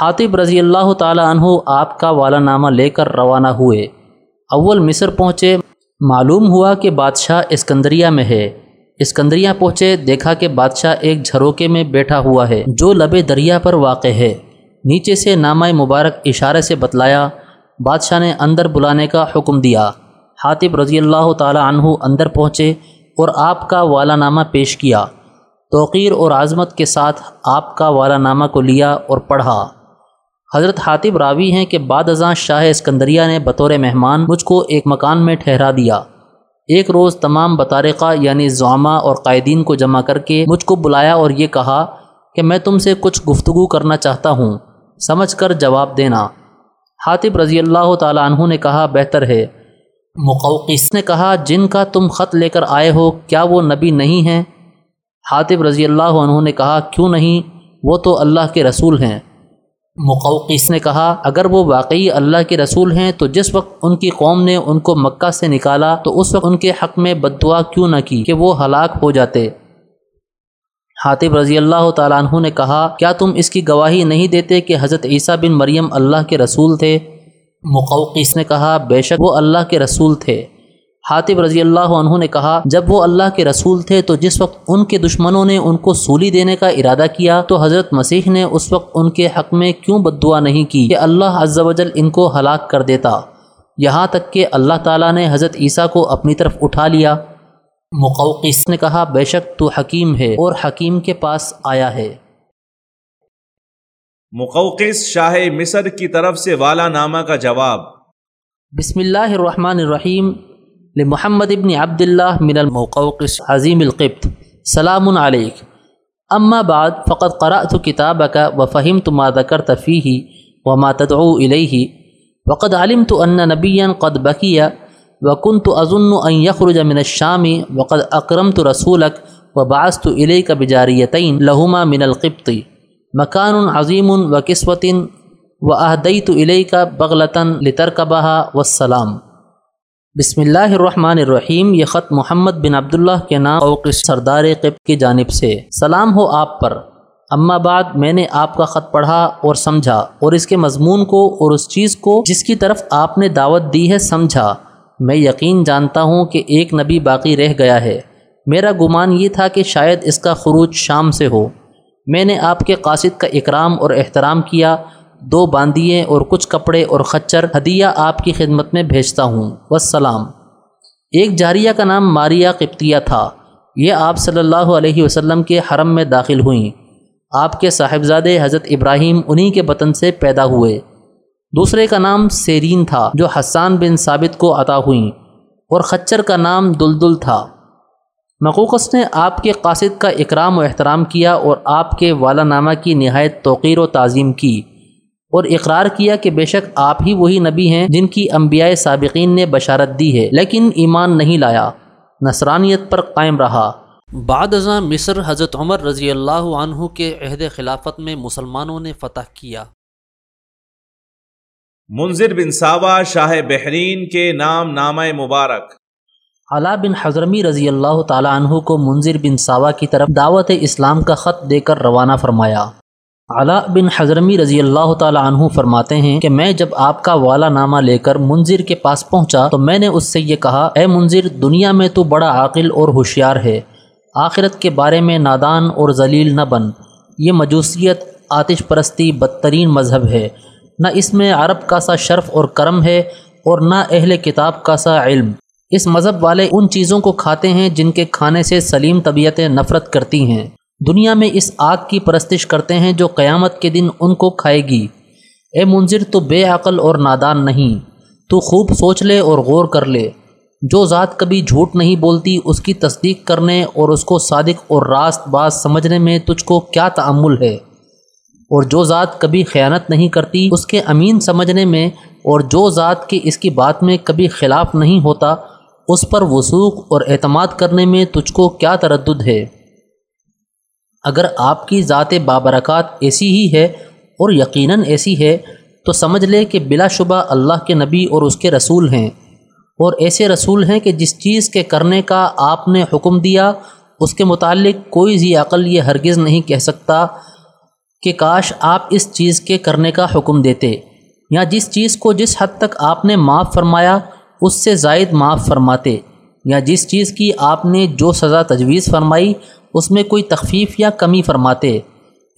حاطب رضی اللہ تعالیٰ عنہ آپ کا والا نامہ لے کر روانہ ہوئے۔ اول مصر پہنچے۔ معلوم ہوا کہ بادشاہ اسکندریہ میں ہے۔ اسکندریہ پہنچے، دیکھا کہ بادشاہ ایک جھروکے میں بیٹھا ہوا ہے، جو لب دریا پر واقع ہے۔ نیچے سے نامہ مبارک اشارے سے بتلایا، بادشاہ نے اندر بلانے کا حکم دیا۔ حاطب رضی اللہ تعالی عنہ اندر پہنچے اور آپ کا والا نامہ پیش کیا۔ توقیر اور عظمت کے ساتھ آپ کا والا نامہ کو لیا اور پڑھا۔ حضرت حاطب راوی ہیں کہ بعد ازاں شاہ اسکندریہ نے بطور مہمان مجھ کو ایک مکان میں ٹھہرا دیا۔ ایک روز تمام بطارقہ یعنی زعمہ اور قائدین کو جمع کر کے مجھ کو بلایا اور یہ کہا کہ میں تم سے کچھ گفتگو کرنا چاہتا ہوں، سمجھ کر جواب دینا۔ حاطب رضی اللہ تعالیٰ عنہ نے کہا، بہتر ہے۔ مقوقس نے کہا، جن کا تم خط لے کر آئے ہو، کیا وہ نبی نہیں ہیں؟ حاطب رضی اللہ عنہ نے کہا، کیوں نہیں؟ وہ تو اللہ کے رسول ہیں۔ مقوقس نے کہا، اگر وہ واقعی اللہ کے رسول ہیں، تو جس وقت ان کی قوم نے ان کو مکہ سے نکالا، تو اس وقت ان کے حق میں بدعا کیوں نہ کی کہ وہ ہلاک ہو جاتے۔ حاطب رضی اللہ تعالیٰ عنہ نے کہا، کیا تم اس کی گواہی نہیں دیتے کہ حضرت عیسیٰ بن مریم اللہ کے رسول تھے؟ مقوقس نے کہا، بے شک وہ اللہ کے رسول تھے۔ حاطب رضی اللہ عنہ نے کہا جب وہ اللہ کے رسول تھے تو جس وقت ان کے دشمنوں نے ان کو سولی دینے کا ارادہ کیا تو حضرت مسیح نے اس وقت ان کے حق میں کیوں بدعا نہیں کی کہ اللہ عز و جل ان کو ہلاک کر دیتا؟ یہاں تک کہ اللہ تعالیٰ نے حضرت عیسیٰ کو اپنی طرف اٹھا لیا۔ مقوقس نے کہا بے شک تو حکیم ہے اور حکیم کے پاس آیا ہے۔ مقوقس شاہ مصر کی طرف سے والا نامہ کا جواب۔ بسم اللہ الرحمن الرحیم۔ لمحمد ابن عبد اللہ من المقوقس عظیم القبط. سلام علیک. اما بعد فقط قرأت كتابك وفهمت ما ذكرت فيه وما تدعو إليه وقد علمت أن نبيا قد بكي وكنت أظن أن يخرج من الشام وقد أكرمت رسولك وبعثت إليك بجاريتين لهما من القبط. مكان عظيم وكسوة وأهديت إليك بغلة لتركبها والسلام. بسم اللہ الرحمن الرحیم، یہ خط محمد بن عبداللہ کے نام اوقش سردار قب کی جانب سے۔ سلام ہو آپ پر۔ اما بعد، میں نے آپ کا خط پڑھا اور سمجھا اور اس کے مضمون کو اور اس چیز کو جس کی طرف آپ نے دعوت دی ہے سمجھا۔ میں یقین جانتا ہوں کہ ایک نبی باقی رہ گیا ہے۔ میرا گمان یہ تھا کہ شاید اس کا خروج شام سے ہو۔ میں نے آپ کے قاصد کا اکرام اور احترام کیا دو باندیے اور کچھ کپڑے اور خچر ہدیہ آپ کی خدمت میں بھیجتا ہوں۔ وسلام ایک جاریہ کا نام ماریا قبطیہ تھا۔ یہ آپ صلی اللہ علیہ وسلم کے حرم میں داخل ہوئیں۔ آپ کے صاحبزادے حضرت ابراہیم انہی کے بطن سے پیدا ہوئے۔ دوسرے کا نام سیرین تھا، جو حسان بن ثابت کو عطا ہوئیں۔ اور خچر کا نام دلدل تھا۔ مقوقس نے آپ کے قاصد کا اکرام و احترام کیا اور آپ کے والا نامہ کی نہایت توقیر و تعظیم کی۔ اور اقرار کیا کہ بے شک آپ ہی وہی نبی ہیں جن کی انبیاء سابقین نے بشارت دی ہے لیکن ایمان نہیں لایا۔ نصرانیت پر قائم رہا۔ بعد ازاں مصر حضرت عمر رضی اللہ عنہ کے عہد خلافت میں مسلمانوں نے فتح کیا۔ منظر بن ساوا شاہ بحرین کے نام نامہ مبارک۔ علا بن حضرمی رضی اللہ تعالیٰ عنہ کو منظر بن ساوا کی طرف دعوت اسلام کا خط دے کر روانہ فرمایا۔ علا بن حضرمی رضی اللہ تعالیٰ عنہ فرماتے ہیں کہ میں جب آپ کا والا نامہ لے کر منظر کے پاس پہنچا تو میں نے اس سے یہ کہا، اے منظر دنیا میں تو بڑا عاقل اور ہوشیار ہے، آخرت کے بارے میں نادان اور ذلیل نہ بن۔ یہ مجوسیت، آتش پرستی، بدترین مذہب ہے۔ نہ اس میں عرب کا سا شرف اور کرم ہے اور نہ اہل کتاب کا سا علم۔ اس مذہب والے ان چیزوں کو کھاتے ہیں جن کے کھانے سے سلیم طبیعتیں نفرت کرتی ہیں۔ دنیا میں اس آگ کی پرستش کرتے ہیں جو قیامت کے دن ان کو کھائے گی۔ اے منظر تو بے عقل اور نادان نہیں، تو خوب سوچ لے اور غور کر لے۔ جو ذات کبھی جھوٹ نہیں بولتی، اس کی تصدیق کرنے اور اس کو صادق اور راست باز سمجھنے میں تجھ کو کیا تعمل ہے؟ اور جو ذات کبھی خیانت نہیں کرتی، اس کے امین سمجھنے میں اور جو ذات کے اس کی بات میں کبھی خلاف نہیں ہوتا، اس پر وسوخ اور اعتماد کرنے میں تجھ کو کیا تردد ہے؟ اگر آپ کی ذات بابرکات ایسی ہی ہے اور یقیناً ایسی ہے، تو سمجھ لے کہ بلا شبہ اللہ کے نبی اور اس کے رسول ہیں۔ اور ایسے رسول ہیں کہ جس چیز کے کرنے کا آپ نے حکم دیا، اس کے متعلق کوئی ذی عقل یہ ہرگز نہیں کہہ سکتا کہ کاش آپ اس چیز کے کرنے کا حکم دیتے۔ یا جس چیز کو جس حد تک آپ نے معاف فرمایا، اس سے زائد معاف فرماتے۔ یا جس چیز کی آپ نے جو سزا تجویز فرمائی اس میں کوئی تخفیف یا کمی فرماتے۔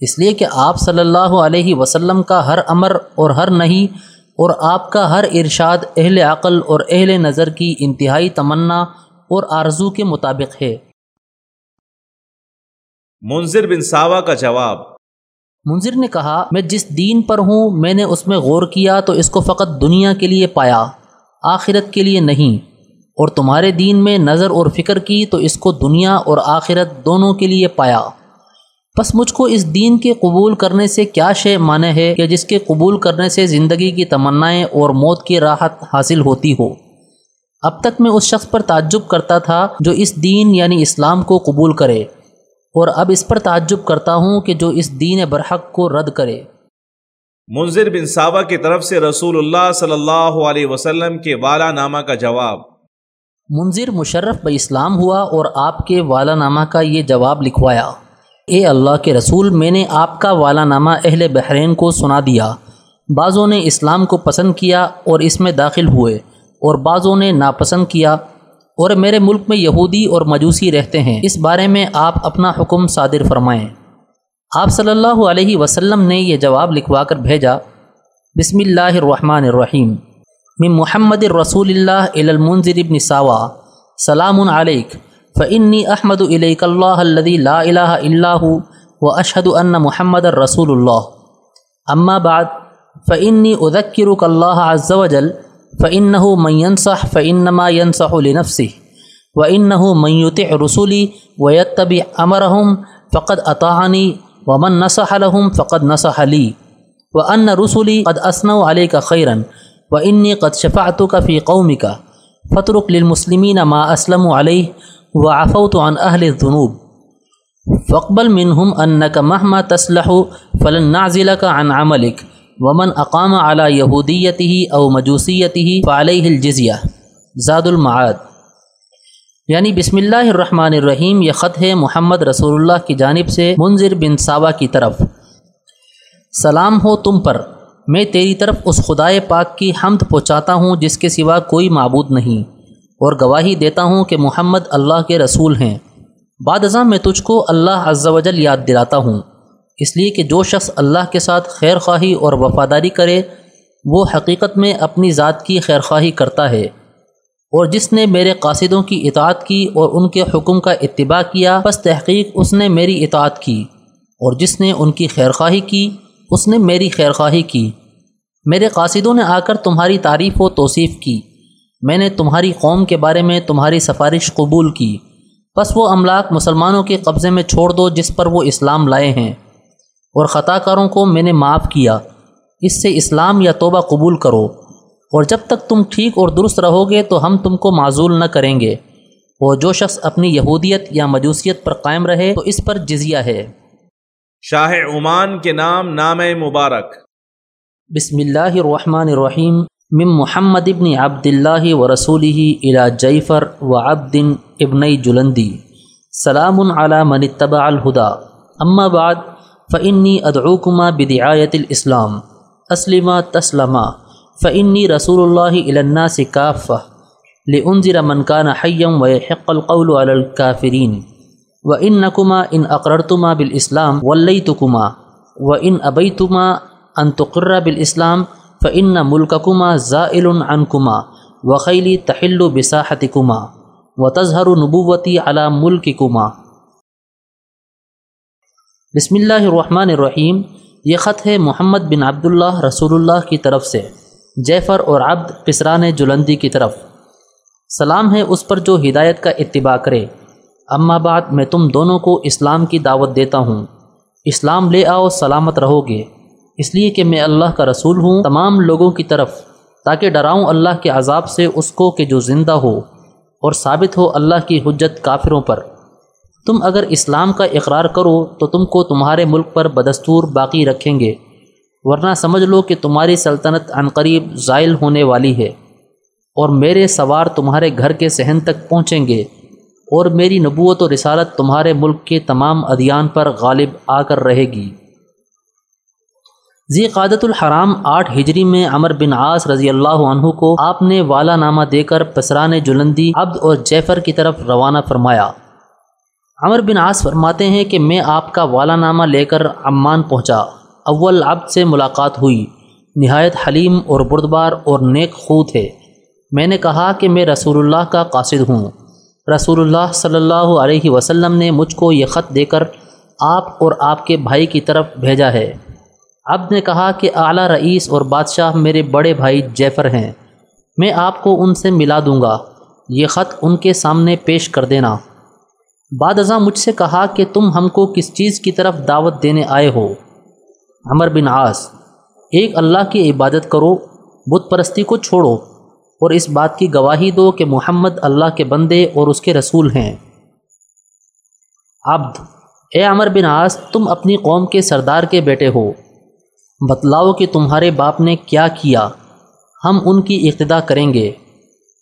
اس لیے کہ آپ صلی اللہ علیہ وسلم کا ہر امر اور ہر نہیں اور آپ کا ہر ارشاد اہل عقل اور اہل نظر کی انتہائی تمنا اور آرزو کے مطابق ہے۔ منظر بن ساوا کا جواب۔ منظر نے کہا میں جس دین پر ہوں میں نے اس میں غور کیا تو اس کو فقط دنیا کے لیے پایا آخرت کے لیے نہیں۔ اور تمہارے دین میں نظر اور فکر کی تو اس کو دنیا اور آخرت دونوں کے لیے پایا۔ بس مجھ کو اس دین کے قبول کرنے سے کیا شے مانے ہے کہ جس کے قبول کرنے سے زندگی کی تمنائیں اور موت کی راحت حاصل ہوتی ہو۔ اب تک میں اس شخص پر تعجب کرتا تھا جو اس دین یعنی اسلام کو قبول کرے، اور اب اس پر تعجب کرتا ہوں کہ جو اس دین برحق کو رد کرے۔ منظر بن صابہ کی طرف سے رسول اللہ صلی اللہ علیہ وسلم کے والا نامہ کا جواب۔ منظر مشرف بہ اسلام ہوا اور آپ کے والا نامہ کا یہ جواب لکھوایا، اے اللہ کے رسول، میں نے آپ کا والا نامہ اہل بحرین کو سنا دیا۔ بعضوں نے اسلام کو پسند کیا اور اس میں داخل ہوئے، اور بعضوں نے ناپسند کیا۔ اور میرے ملک میں یہودی اور مجوسی رہتے ہیں۔ اس بارے میں آپ اپنا حکم صادر فرمائیں۔ آپ صلی اللہ علیہ وسلم نے یہ جواب لکھوا کر بھیجا، بسم اللہ الرحمن الرحیم۔ من محمد الرسول اللہ المنظر ابن ساوا. سلام علیک. فنی احمد الیک اللہ الذي لا الہ الا هو و اشہد ان محمد الرسول اللہ. اما بعد فعنی ادکرک اللہ عز وجل فعن من ينصح فإنما ينصح لنفسه وإنه من يطع رسولي ويتبع أمرهم فقد أطاعني ومن نصح لهم فقد نصح لي وأن رسولي قد أثنوا عليك خيرا وإني قد شفعتك في قومك فاترك للمسلمين ما أسلموا عليه وعفوت عن أهل الذنوب فاقبل منهم أنك مهما تسلح فلن نعزلك عن عملك ومن اقام على یہودیته او مجوسیته فعلیہ الجزیہ زاد المعاد یعنی بسم اللہ الرحمن الرحیم، یہ خط ہے محمد رسول اللہ کی جانب سے منظر بن صابہ کی طرف۔ سلام ہو تم پر۔ میں تیری طرف اس خدائے پاک کی حمد پہنچاتا ہوں جس کے سوا کوئی معبود نہیں اور گواہی دیتا ہوں کہ محمد اللہ کے رسول ہیں۔ بعد ازاں میں تجھ کو اللہ عز و جل یاد دلاتا ہوں۔ اس لیے کہ جو شخص اللہ کے ساتھ خیر خواہی اور وفاداری کرے، وہ حقیقت میں اپنی ذات کی خیر خواہی کرتا ہے۔ اور جس نے میرے قاصدوں کی اطاعت کی اور ان کے حکم کا اتباع کیا بس تحقیق اس نے میری اطاعت کی۔ اور جس نے ان کی خیر خواہی کی، اس نے میری خیر خواہی کی۔ میرے قاصدوں نے آ کر تمہاری تعریف و توصیف کی۔ میں نے تمہاری قوم کے بارے میں تمہاری سفارش قبول کی۔ بس وہ املاک مسلمانوں کے قبضے میں چھوڑ دو جس پر وہ اسلام لائے ہیں۔ اور خطا کاروں کو میں نے معاف کیا۔ اس سے اسلام یا توبہ قبول کرو۔ اور جب تک تم ٹھیک اور درست رہو گے تو ہم تم کو معذول نہ کریں گے۔ اور جو شخص اپنی یہودیت یا مجوسیت پر قائم رہے تو اس پر جزیہ ہے۔ شاہ عمان کے نام نام مبارک۔ بسم اللہ الرحمن الرحیم من محمد ابن عبد اللہ و رسول الى جیفر و عبد ابن جلندی. سلام علی من اتبع الہدا. اما بعد فعنی ادعوکما بدعایت الاسلام. اسلمہ تسلمہ فعنی رسول اللہ علنا سے کافہ. لنظر منکان حیم و حق القول علی الکافرین. و ان ان اقررتما بالاسلام ولیتکما. و ان ابیتما ان تقر بالاسلام فان ملککما زائل عنکما وخیلی تحل بساحتکما و تظہر نبوتی علی ملککما۔ بسم اللہ الرحمن الرحیم۔ یہ خط ہے محمد بن عبداللہ رسول اللہ کی طرف سے جیفر اور عبد پسران جلندی کی طرف۔ سلام ہے اس پر جو ہدایت کا اتباع کرے۔ اما بعد میں تم دونوں کو اسلام کی دعوت دیتا ہوں۔ اسلام لے آؤ، سلامت رہو گے۔ اس لیے کہ میں اللہ کا رسول ہوں، تمام لوگوں کی طرف، تاکہ ڈراؤں اللہ کے عذاب سے اس کو کہ جو زندہ ہو اور ثابت ہو اللہ کی حجت کافروں پر۔ تم اگر اسلام کا اقرار کرو تو تم کو تمہارے ملک پر بدستور باقی رکھیں گے، ورنہ سمجھ لو کہ تمہاری سلطنت عنقریب زائل ہونے والی ہے اور میرے سوار تمہارے گھر کے صحن تک پہنچیں گے اور میری نبوت و رسالت تمہارے ملک کے تمام ادیان پر غالب آ کر رہے گی۔ ذی قادت الحرام آٹھ ہجری میں عمر بن عاص رضی اللہ عنہ کو آپ نے والا نامہ دے کر پسران جلندی، عبد اور جیفر کی طرف روانہ فرمایا۔ عمر بن عاص فرماتے ہیں کہ میں آپ کا والا نامہ لے کر عمان پہنچا۔ اول عبد سے ملاقات ہوئی۔ نہایت حلیم اور بردبار اور نیک خو تھے۔ میں نے کہا کہ میں رسول اللہ کا قاصد ہوں۔ رسول اللہ صلی اللہ علیہ وسلم نے مجھ کو یہ خط دے کر آپ اور آپ کے بھائی کی طرف بھیجا ہے۔ عبد نے کہا کہ اعلیٰ رئیس اور بادشاہ میرے بڑے بھائی جیفر ہیں۔ میں آپ کو ان سے ملا دوں گا۔ یہ خط ان کے سامنے پیش کر دینا۔ بعد ازاں مجھ سے کہا کہ تم ہم کو کس چیز کی طرف دعوت دینے آئے ہو۔ عمر بن عاص، ایک اللہ کی عبادت کرو، بت پرستی کو چھوڑو اور اس بات کی گواہی دو کہ محمد اللہ کے بندے اور اس کے رسول ہیں۔ عبد، اے عمر بن عاص، تم اپنی قوم کے سردار کے بیٹے ہو۔ بتلاؤ کہ تمہارے باپ نے کیا کیا۔ ہم ان کی اقتدا کریں گے۔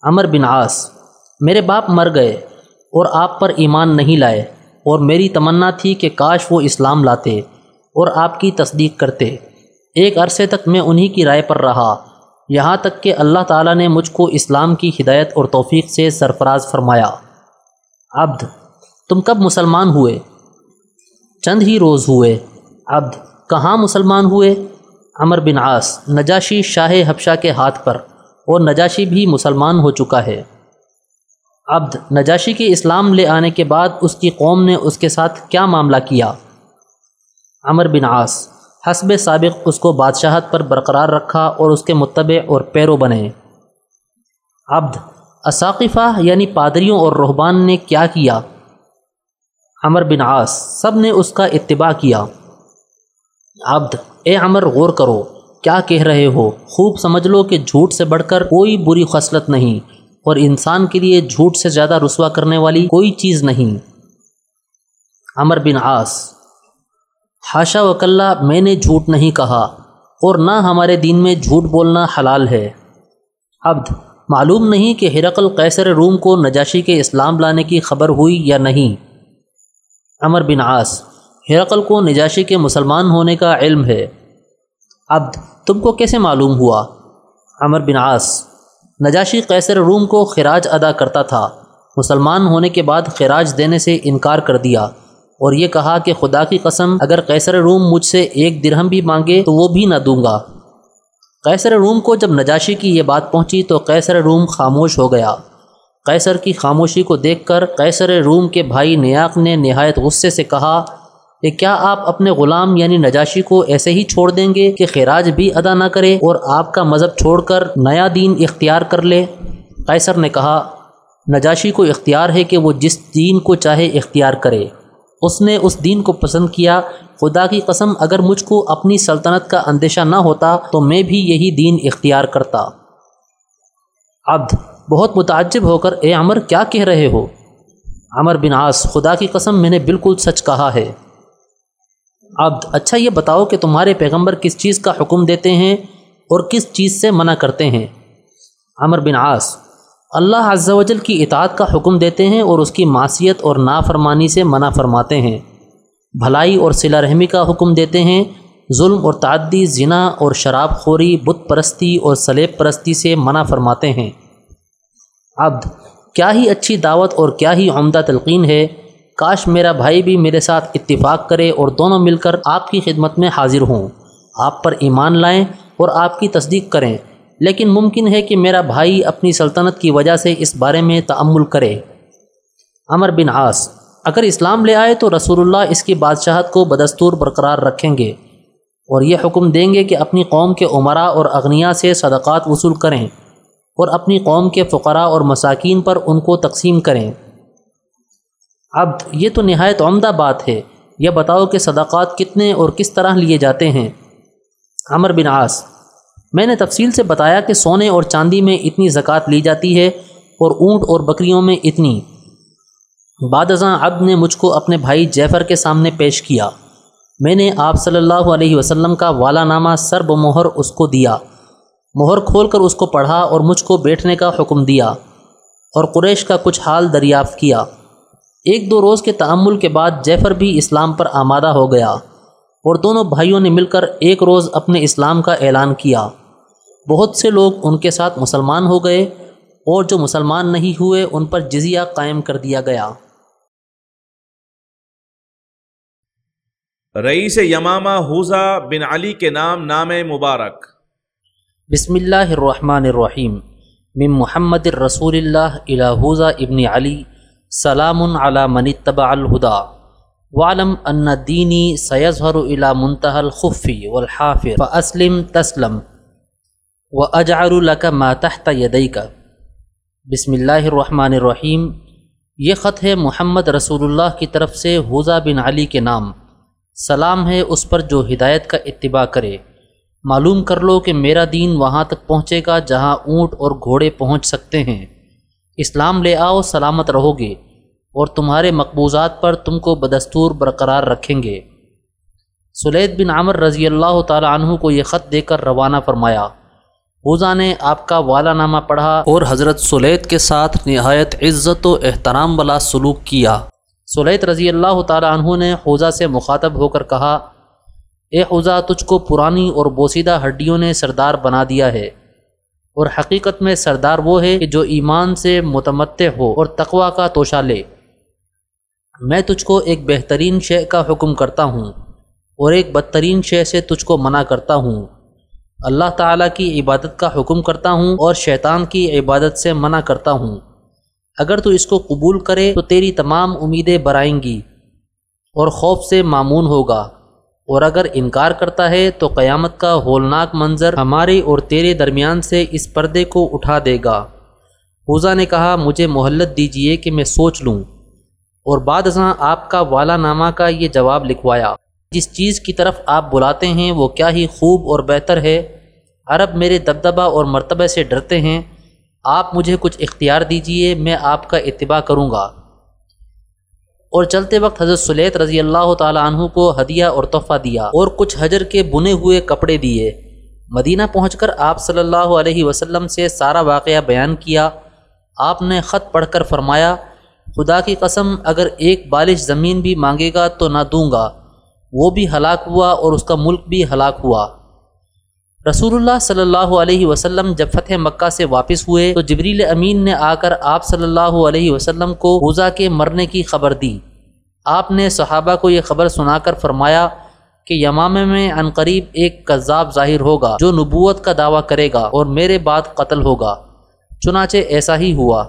عمر بن عاص، میرے باپ مر گئے اور آپ پر ایمان نہیں لائے اور میری تمنا تھی کہ کاش وہ اسلام لاتے اور آپ کی تصدیق کرتے۔ ایک عرصے تک میں انہی کی رائے پر رہا۔ یہاں تک کہ اللہ تعالیٰ نے مجھ کو اسلام کی ہدایت اور توفیق سے سرفراز فرمایا۔ عبد، تم کب مسلمان ہوئے؟ چند ہی روز ہوئے۔ عبد، کہاں مسلمان ہوئے؟ عمر بن عاص نجاشی شاہ حبشہ کے ہاتھ پر اور نجاشی بھی مسلمان ہو چکا ہے۔ عبد نجاشی کے اسلام لے آنے کے بعد اس کی قوم نے اس کے ساتھ کیا معاملہ کیا؟ عمر بن عاص حسب سابق اس کو بادشاہت پر برقرار رکھا اور اس کے متبع اور پیرو بنے۔ عبد اساقفہ یعنی پادریوں اور رحبان نے کیا کیا؟ عمر بن عاص سب نے اس کا اتباع کیا۔ عبد، اے عمر، غور کرو، کیا کہہ رہے ہو؟ خوب سمجھ لو کہ جھوٹ سے بڑھ کر کوئی بری خصلت نہیں، اور انسان کے لیے جھوٹ سے زیادہ رسوا کرنے والی کوئی چیز نہیں۔ عمر بن عاص، حاشا وکلّہ میں نے جھوٹ نہیں کہا، اور نہ ہمارے دین میں جھوٹ بولنا حلال ہے۔ عبد، معلوم نہیں کہ ہرقل قیصر روم کو نجاشی کے اسلام لانے کی خبر ہوئی یا نہیں۔ عمر بن عاص ہرقل کو نجاشی کے مسلمان ہونے کا علم ہے۔ عبد تم کو کیسے معلوم ہوا؟ عمر بن عاص۔ نجاشی قیصر روم کو خراج ادا کرتا تھا۔ مسلمان ہونے کے بعد خراج دینے سے انکار کر دیا۔ اور یہ کہا کہ خدا کی قسم، اگر قیصر روم مجھ سے ایک درہم بھی مانگے تو وہ بھی نہ دوں گا۔ قیصر روم کو جب نجاشی کی یہ بات پہنچی تو قیصر روم خاموش ہو گیا۔ قیصر کی خاموشی کو دیکھ کر قیصر روم کے بھائی نیاق نے نہایت غصے سے کہا کہ کیا آپ اپنے غلام یعنی نجاشی کو ایسے ہی چھوڑ دیں گے کہ خراج بھی ادا نہ کرے اور آپ کا مذہب چھوڑ کر نیا دین اختیار کر لے؟ قیصر نے کہا، نجاشی کو اختیار ہے کہ وہ جس دین کو چاہے اختیار کرے۔ اس نے اس دین کو پسند کیا۔ خدا کی قسم، اگر مجھ کو اپنی سلطنت کا اندیشہ نہ ہوتا تو میں بھی یہی دین اختیار کرتا۔ عبد، بہت متعجب ہو کر، اے عمر، کیا کہہ رہے ہو؟ عمر بن عاص، خدا کی قسم، میں نے بالکل سچ کہا ہے۔ عبد اچھا یہ بتاؤ کہ تمہارے پیغمبر کس چیز کا حکم دیتے ہیں اور کس چیز سے منع کرتے ہیں؟ عمر بن عاص، اللہ عز و جل کی اطاعت کا حکم دیتے ہیں اور اس کی معصیت اور نافرمانی سے منع فرماتے ہیں۔ بھلائی اور صلہ رحمی کا حکم دیتے ہیں، ظلم اور تعدی، زنا اور شراب خوری، بت پرستی اور سلیب پرستی سے منع فرماتے ہیں۔ عبد کیا ہی اچھی دعوت اور کیا ہی عمدہ تلقین ہے کاش میرا بھائی بھی میرے ساتھ اتفاق کرے اور دونوں مل کر آپ کی خدمت میں حاضر ہوں۔ آپ پر ایمان لائیں اور آپ کی تصدیق کریں۔ لیکن ممکن ہے کہ میرا بھائی اپنی سلطنت کی وجہ سے اس بارے میں تعمل کرے۔ عمر بن عاص، اگر اسلام لے آئے تو رسول اللہ اس کی بادشاہت کو بدستور برقرار رکھیں گے اور یہ حکم دیں گے کہ اپنی قوم کے عمرہ اور اغنیہ سے صدقات وصول کریں اور اپنی قوم کے فقراء اور مساکین پر ان کو تقسیم کریں۔ اب یہ تو نہایت عمدہ بات ہے، یہ بتاؤ کہ صدقات کتنے اور کس طرح لیے جاتے ہیں۔ عمر بن عاص، میں نے تفصیل سے بتایا کہ سونے اور چاندی میں اتنی زکوٰۃ لی جاتی ہے اور اونٹ اور بکریوں میں اتنی۔ بعد ازاں عبد نے مجھ کو اپنے بھائی جیفر کے سامنے پیش کیا۔ میں نے آپ صلی اللہ علیہ وسلم کا والا نامہ سرب مہر اس کو دیا۔ مہر کھول کر اس کو پڑھا اور مجھ کو بیٹھنے کا حکم دیا اور قریش کا کچھ حال دریافت کیا۔ ایک دو روز کے تعمل کے بعد جیفر بھی اسلام پر آمادہ ہو گیا اور دونوں بھائیوں نے مل کر ایک روز اپنے اسلام کا اعلان کیا۔ بہت سے لوگ ان کے ساتھ مسلمان ہو گئے اور جو مسلمان نہیں ہوئے ان پر جزیہ قائم کر دیا گیا۔ رئیس یمامہ حوزہ بن علی کے نام نام مبارک۔ بسم اللہ الرحمن الرحیم۔ من محمد الرسول اللہ الحوزہ ابن علی سلام علی من اتبع الہدا وعلم ان دینی سیظہر الى منتہى الخفی والحافر. فاسلم تسلم. واجعل لك ما تحت یدیک. بسم اللہ الرحمن الرحیم. یہ خط ہے محمد رسول اللہ کی طرف سے حوزہ بن علی کے نام. سلام ہے اس پر جو ہدایت کا اتباع کرے. معلوم کر لو کہ میرا دین وہاں تک پہنچے گا جہاں اونٹ اور گھوڑے پہنچ سکتے ہیں. اسلام لے آؤ، سلامت رہو گے. اور تمہارے مقبوضات پر تم کو بدستور برقرار رکھیں گے۔ سلید بن عامر رضی اللہ تعالیٰ عنہ کو یہ خط دے کر روانہ فرمایا حوزہ نے آپ کا والا نامہ پڑھا اور حضرت سلید کے ساتھ نہایت عزت و احترام والا سلوک کیا۔ سلیت رضی اللہ تعالیٰ عنہ نے حوضہ سے مخاطب ہو کر کہا، اے حوضہ تجھ کو پرانی اور بوسیدہ ہڈیوں نے سردار بنا دیا ہے۔ اور حقیقت میں سردار وہ ہے کہ جو ایمان سے متمتع ہو اور تقوا کا توشہ لے۔ میں تجھ کو ایک بہترین شے کا حکم کرتا ہوں اور ایک بدترین شے سے تجھ کو منع کرتا ہوں۔ اللہ تعالیٰ کی عبادت کا حکم کرتا ہوں اور شیطان کی عبادت سے منع کرتا ہوں۔ اگر تو اس کو قبول کرے تو تیری تمام امیدیں برائیں گی اور خوف سے معمون ہوگا۔ اور اگر انکار کرتا ہے تو قیامت کا ہولناک منظر ہمارے اور تیرے درمیان سے اس پردے کو اٹھا دے گا۔ حوزہ نے کہا، مجھے مہلت دیجیے کہ میں سوچ لوں۔ اور بعد ازاں آپ کا والا نامہ کا یہ جواب لکھوایا۔ جس چیز کی طرف آپ بلاتے ہیں وہ کیا ہی خوب اور بہتر ہے۔ عرب میرے دبدبہ اور مرتبہ سے ڈرتے ہیں۔ آپ مجھے کچھ اختیار دیجیے میں آپ کا اتباع کروں گا۔ اور چلتے وقت حضرت سلیت رضی اللہ تعالیٰ عنہ کو ہدیہ اور تحفہ دیا اور کچھ حجر کے بنے ہوئے کپڑے دیے۔ مدینہ پہنچ کر آپ صلی اللہ علیہ وسلم سے سارا واقعہ بیان کیا۔ آپ نے خط پڑھ کر فرمایا خدا کی قسم اگر ایک بالش زمین بھی مانگے گا تو نہ دوں گا۔ وہ بھی ہلاک ہوا اور اس کا ملک بھی ہلاک ہوا۔ رسول اللہ صلی اللہ علیہ وسلم جب فتح مکہ سے واپس ہوئے تو جبریل امین نے آ کر آپ صلی اللہ علیہ وسلم کو حوضہ کے مرنے کی خبر دی۔ آپ نے صحابہ کو یہ خبر سنا کر فرمایا کہ یمامے میں عنقریب ایک کذاب ظاہر ہوگا جو نبوت کا دعویٰ کرے گا اور میرے بعد قتل ہوگا۔ چنانچہ ایسا ہی ہوا۔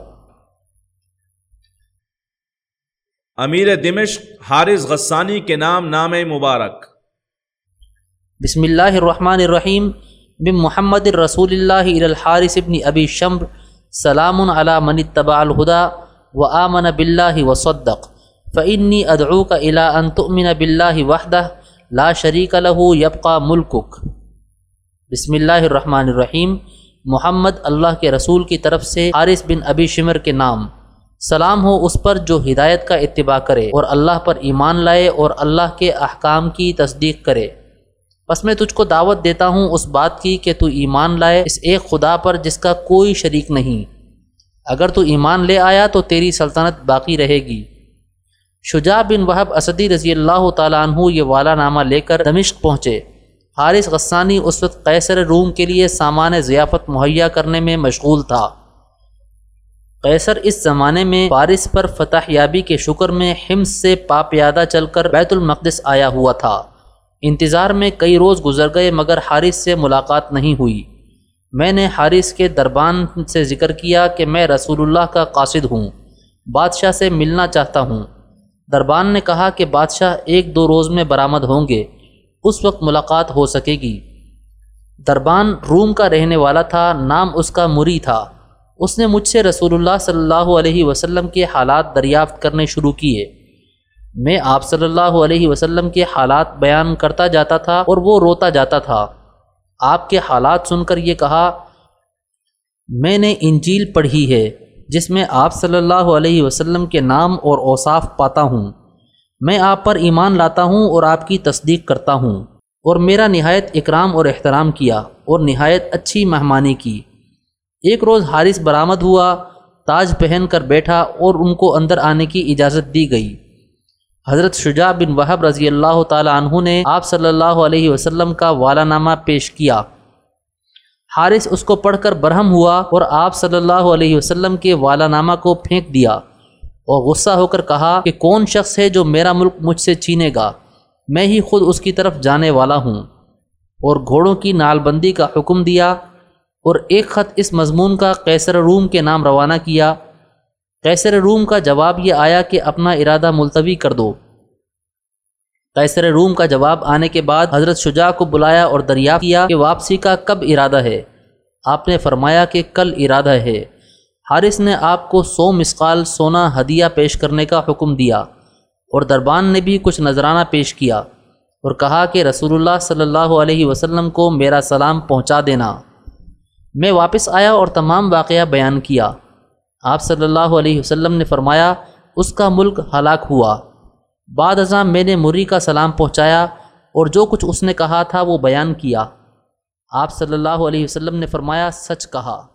امیر دمشق حارث غسانی کے نام نام مبارک۔ بسم اللہ الرحمن الرحیم۔ بن محمد الرسول اللہ الحارث ابن ابی شمر۔ سلام علی من اتبع الہدا و آمن باللہ وصدق فإنی ادعوک الى ان تؤمن باللہ وحدہ۔ لا شریک له یبقى ملکک۔ بسم اللہ الرحمن الرحیم۔ محمد اللہ کے رسول کی طرف سے حارث بن ابی شمر کے نام۔ سلام ہو اس پر جو ہدایت کا اتباع کرے اور اللہ پر ایمان لائے اور اللہ کے احکام کی تصدیق کرے۔ بس میں تجھ کو دعوت دیتا ہوں اس بات کی کہ تو ایمان لائے اس ایک خدا پر جس کا کوئی شریک نہیں۔ اگر تو ایمان لے آیا تو تیری سلطنت باقی رہے گی۔ شجاع بن وحب اسدی رضی اللہ تعالیٰ عنہ یہ والا نامہ لے کر دمشق پہنچے۔ حارث غسانی اس وقت قیصر روم کے لیے سامان ضیافت مہیا کرنے میں مشغول تھا۔ قیصر اس زمانے میں فارس پر فتح یابی کے شکر میں حمص سے پاپیادہ چل کر بیت المقدس آیا ہوا تھا۔ انتظار میں کئی روز گزر گئے مگر حارث سے ملاقات نہیں ہوئی۔ میں نے حارث کے دربان سے ذکر کیا کہ میں رسول اللہ کا قاصد ہوں، بادشاہ سے ملنا چاہتا ہوں۔ دربان نے کہا کہ بادشاہ ایک دو روز میں برآمد ہوں گے، اس وقت ملاقات ہو سکے گی۔ دربان روم کا رہنے والا تھا، نام اس کا مری تھا۔ اس نے مجھ سے رسول اللہ صلی اللہ علیہ وسلم کے حالات دریافت کرنے شروع کیے۔ میں آپ صلی اللہ علیہ وسلم کے حالات بیان کرتا جاتا تھا اور وہ روتا جاتا تھا۔ آپ کے حالات سن کر یہ کہا، میں نے انجیل پڑھی ہے، جس میں آپ صلی اللہ علیہ وسلم کے نام اور اوصاف پاتا ہوں۔ میں آپ پر ایمان لاتا ہوں اور آپ کی تصدیق کرتا ہوں۔ اور میرا نہایت اکرام اور احترام کیا اور نہایت اچھی مہمانی کی۔ ایک روز حارث برآمد ہوا، تاج پہن کر بیٹھا اور ان کو اندر آنے کی اجازت دی گئی۔ حضرت شجاع بن وحب رضی اللہ تعالیٰ عنہ نے آپ صلی اللہ علیہ وسلم کا والا نامہ پیش کیا۔ حارث اس کو پڑھ کر برہم ہوا اور آپ صلی اللہ علیہ وسلم کے والا نامہ کو پھینک دیا اور غصہ ہو کر کہا کہ کون شخص ہے جو میرا ملک مجھ سے چینے گا؟ میں ہی خود اس کی طرف جانے والا ہوں۔ اور گھوڑوں کی نال بندی کا حکم دیا اور ایک خط اس مضمون کا قیصر روم کے نام روانہ کیا۔ قیصر روم کا جواب یہ آیا کہ اپنا ارادہ ملتوی کر دو۔ قیصر روم کا جواب آنے کے بعد حضرت شجاع کو بلایا اور دریافت کیا کہ واپسی کا کب ارادہ ہے۔ آپ نے فرمایا کہ کل ارادہ ہے۔ حارث نے آپ کو سو مسقال سونا ہدیہ پیش کرنے کا حکم دیا اور دربان نے بھی کچھ نذرانہ پیش کیا اور کہا کہ رسول اللہ صلی اللہ علیہ وسلم کو میرا سلام پہنچا دینا۔ میں واپس آیا اور تمام واقعہ بیان کیا۔ آپ صلی اللہ علیہ وسلم نے فرمایا، اس کا ملک ہلاک ہوا۔ بعد ازاں میں نے مری کا سلام پہنچایا اور جو کچھ اس نے کہا تھا وہ بیان کیا۔ آپ صلی اللہ علیہ وسلم نے فرمایا، سچ کہا۔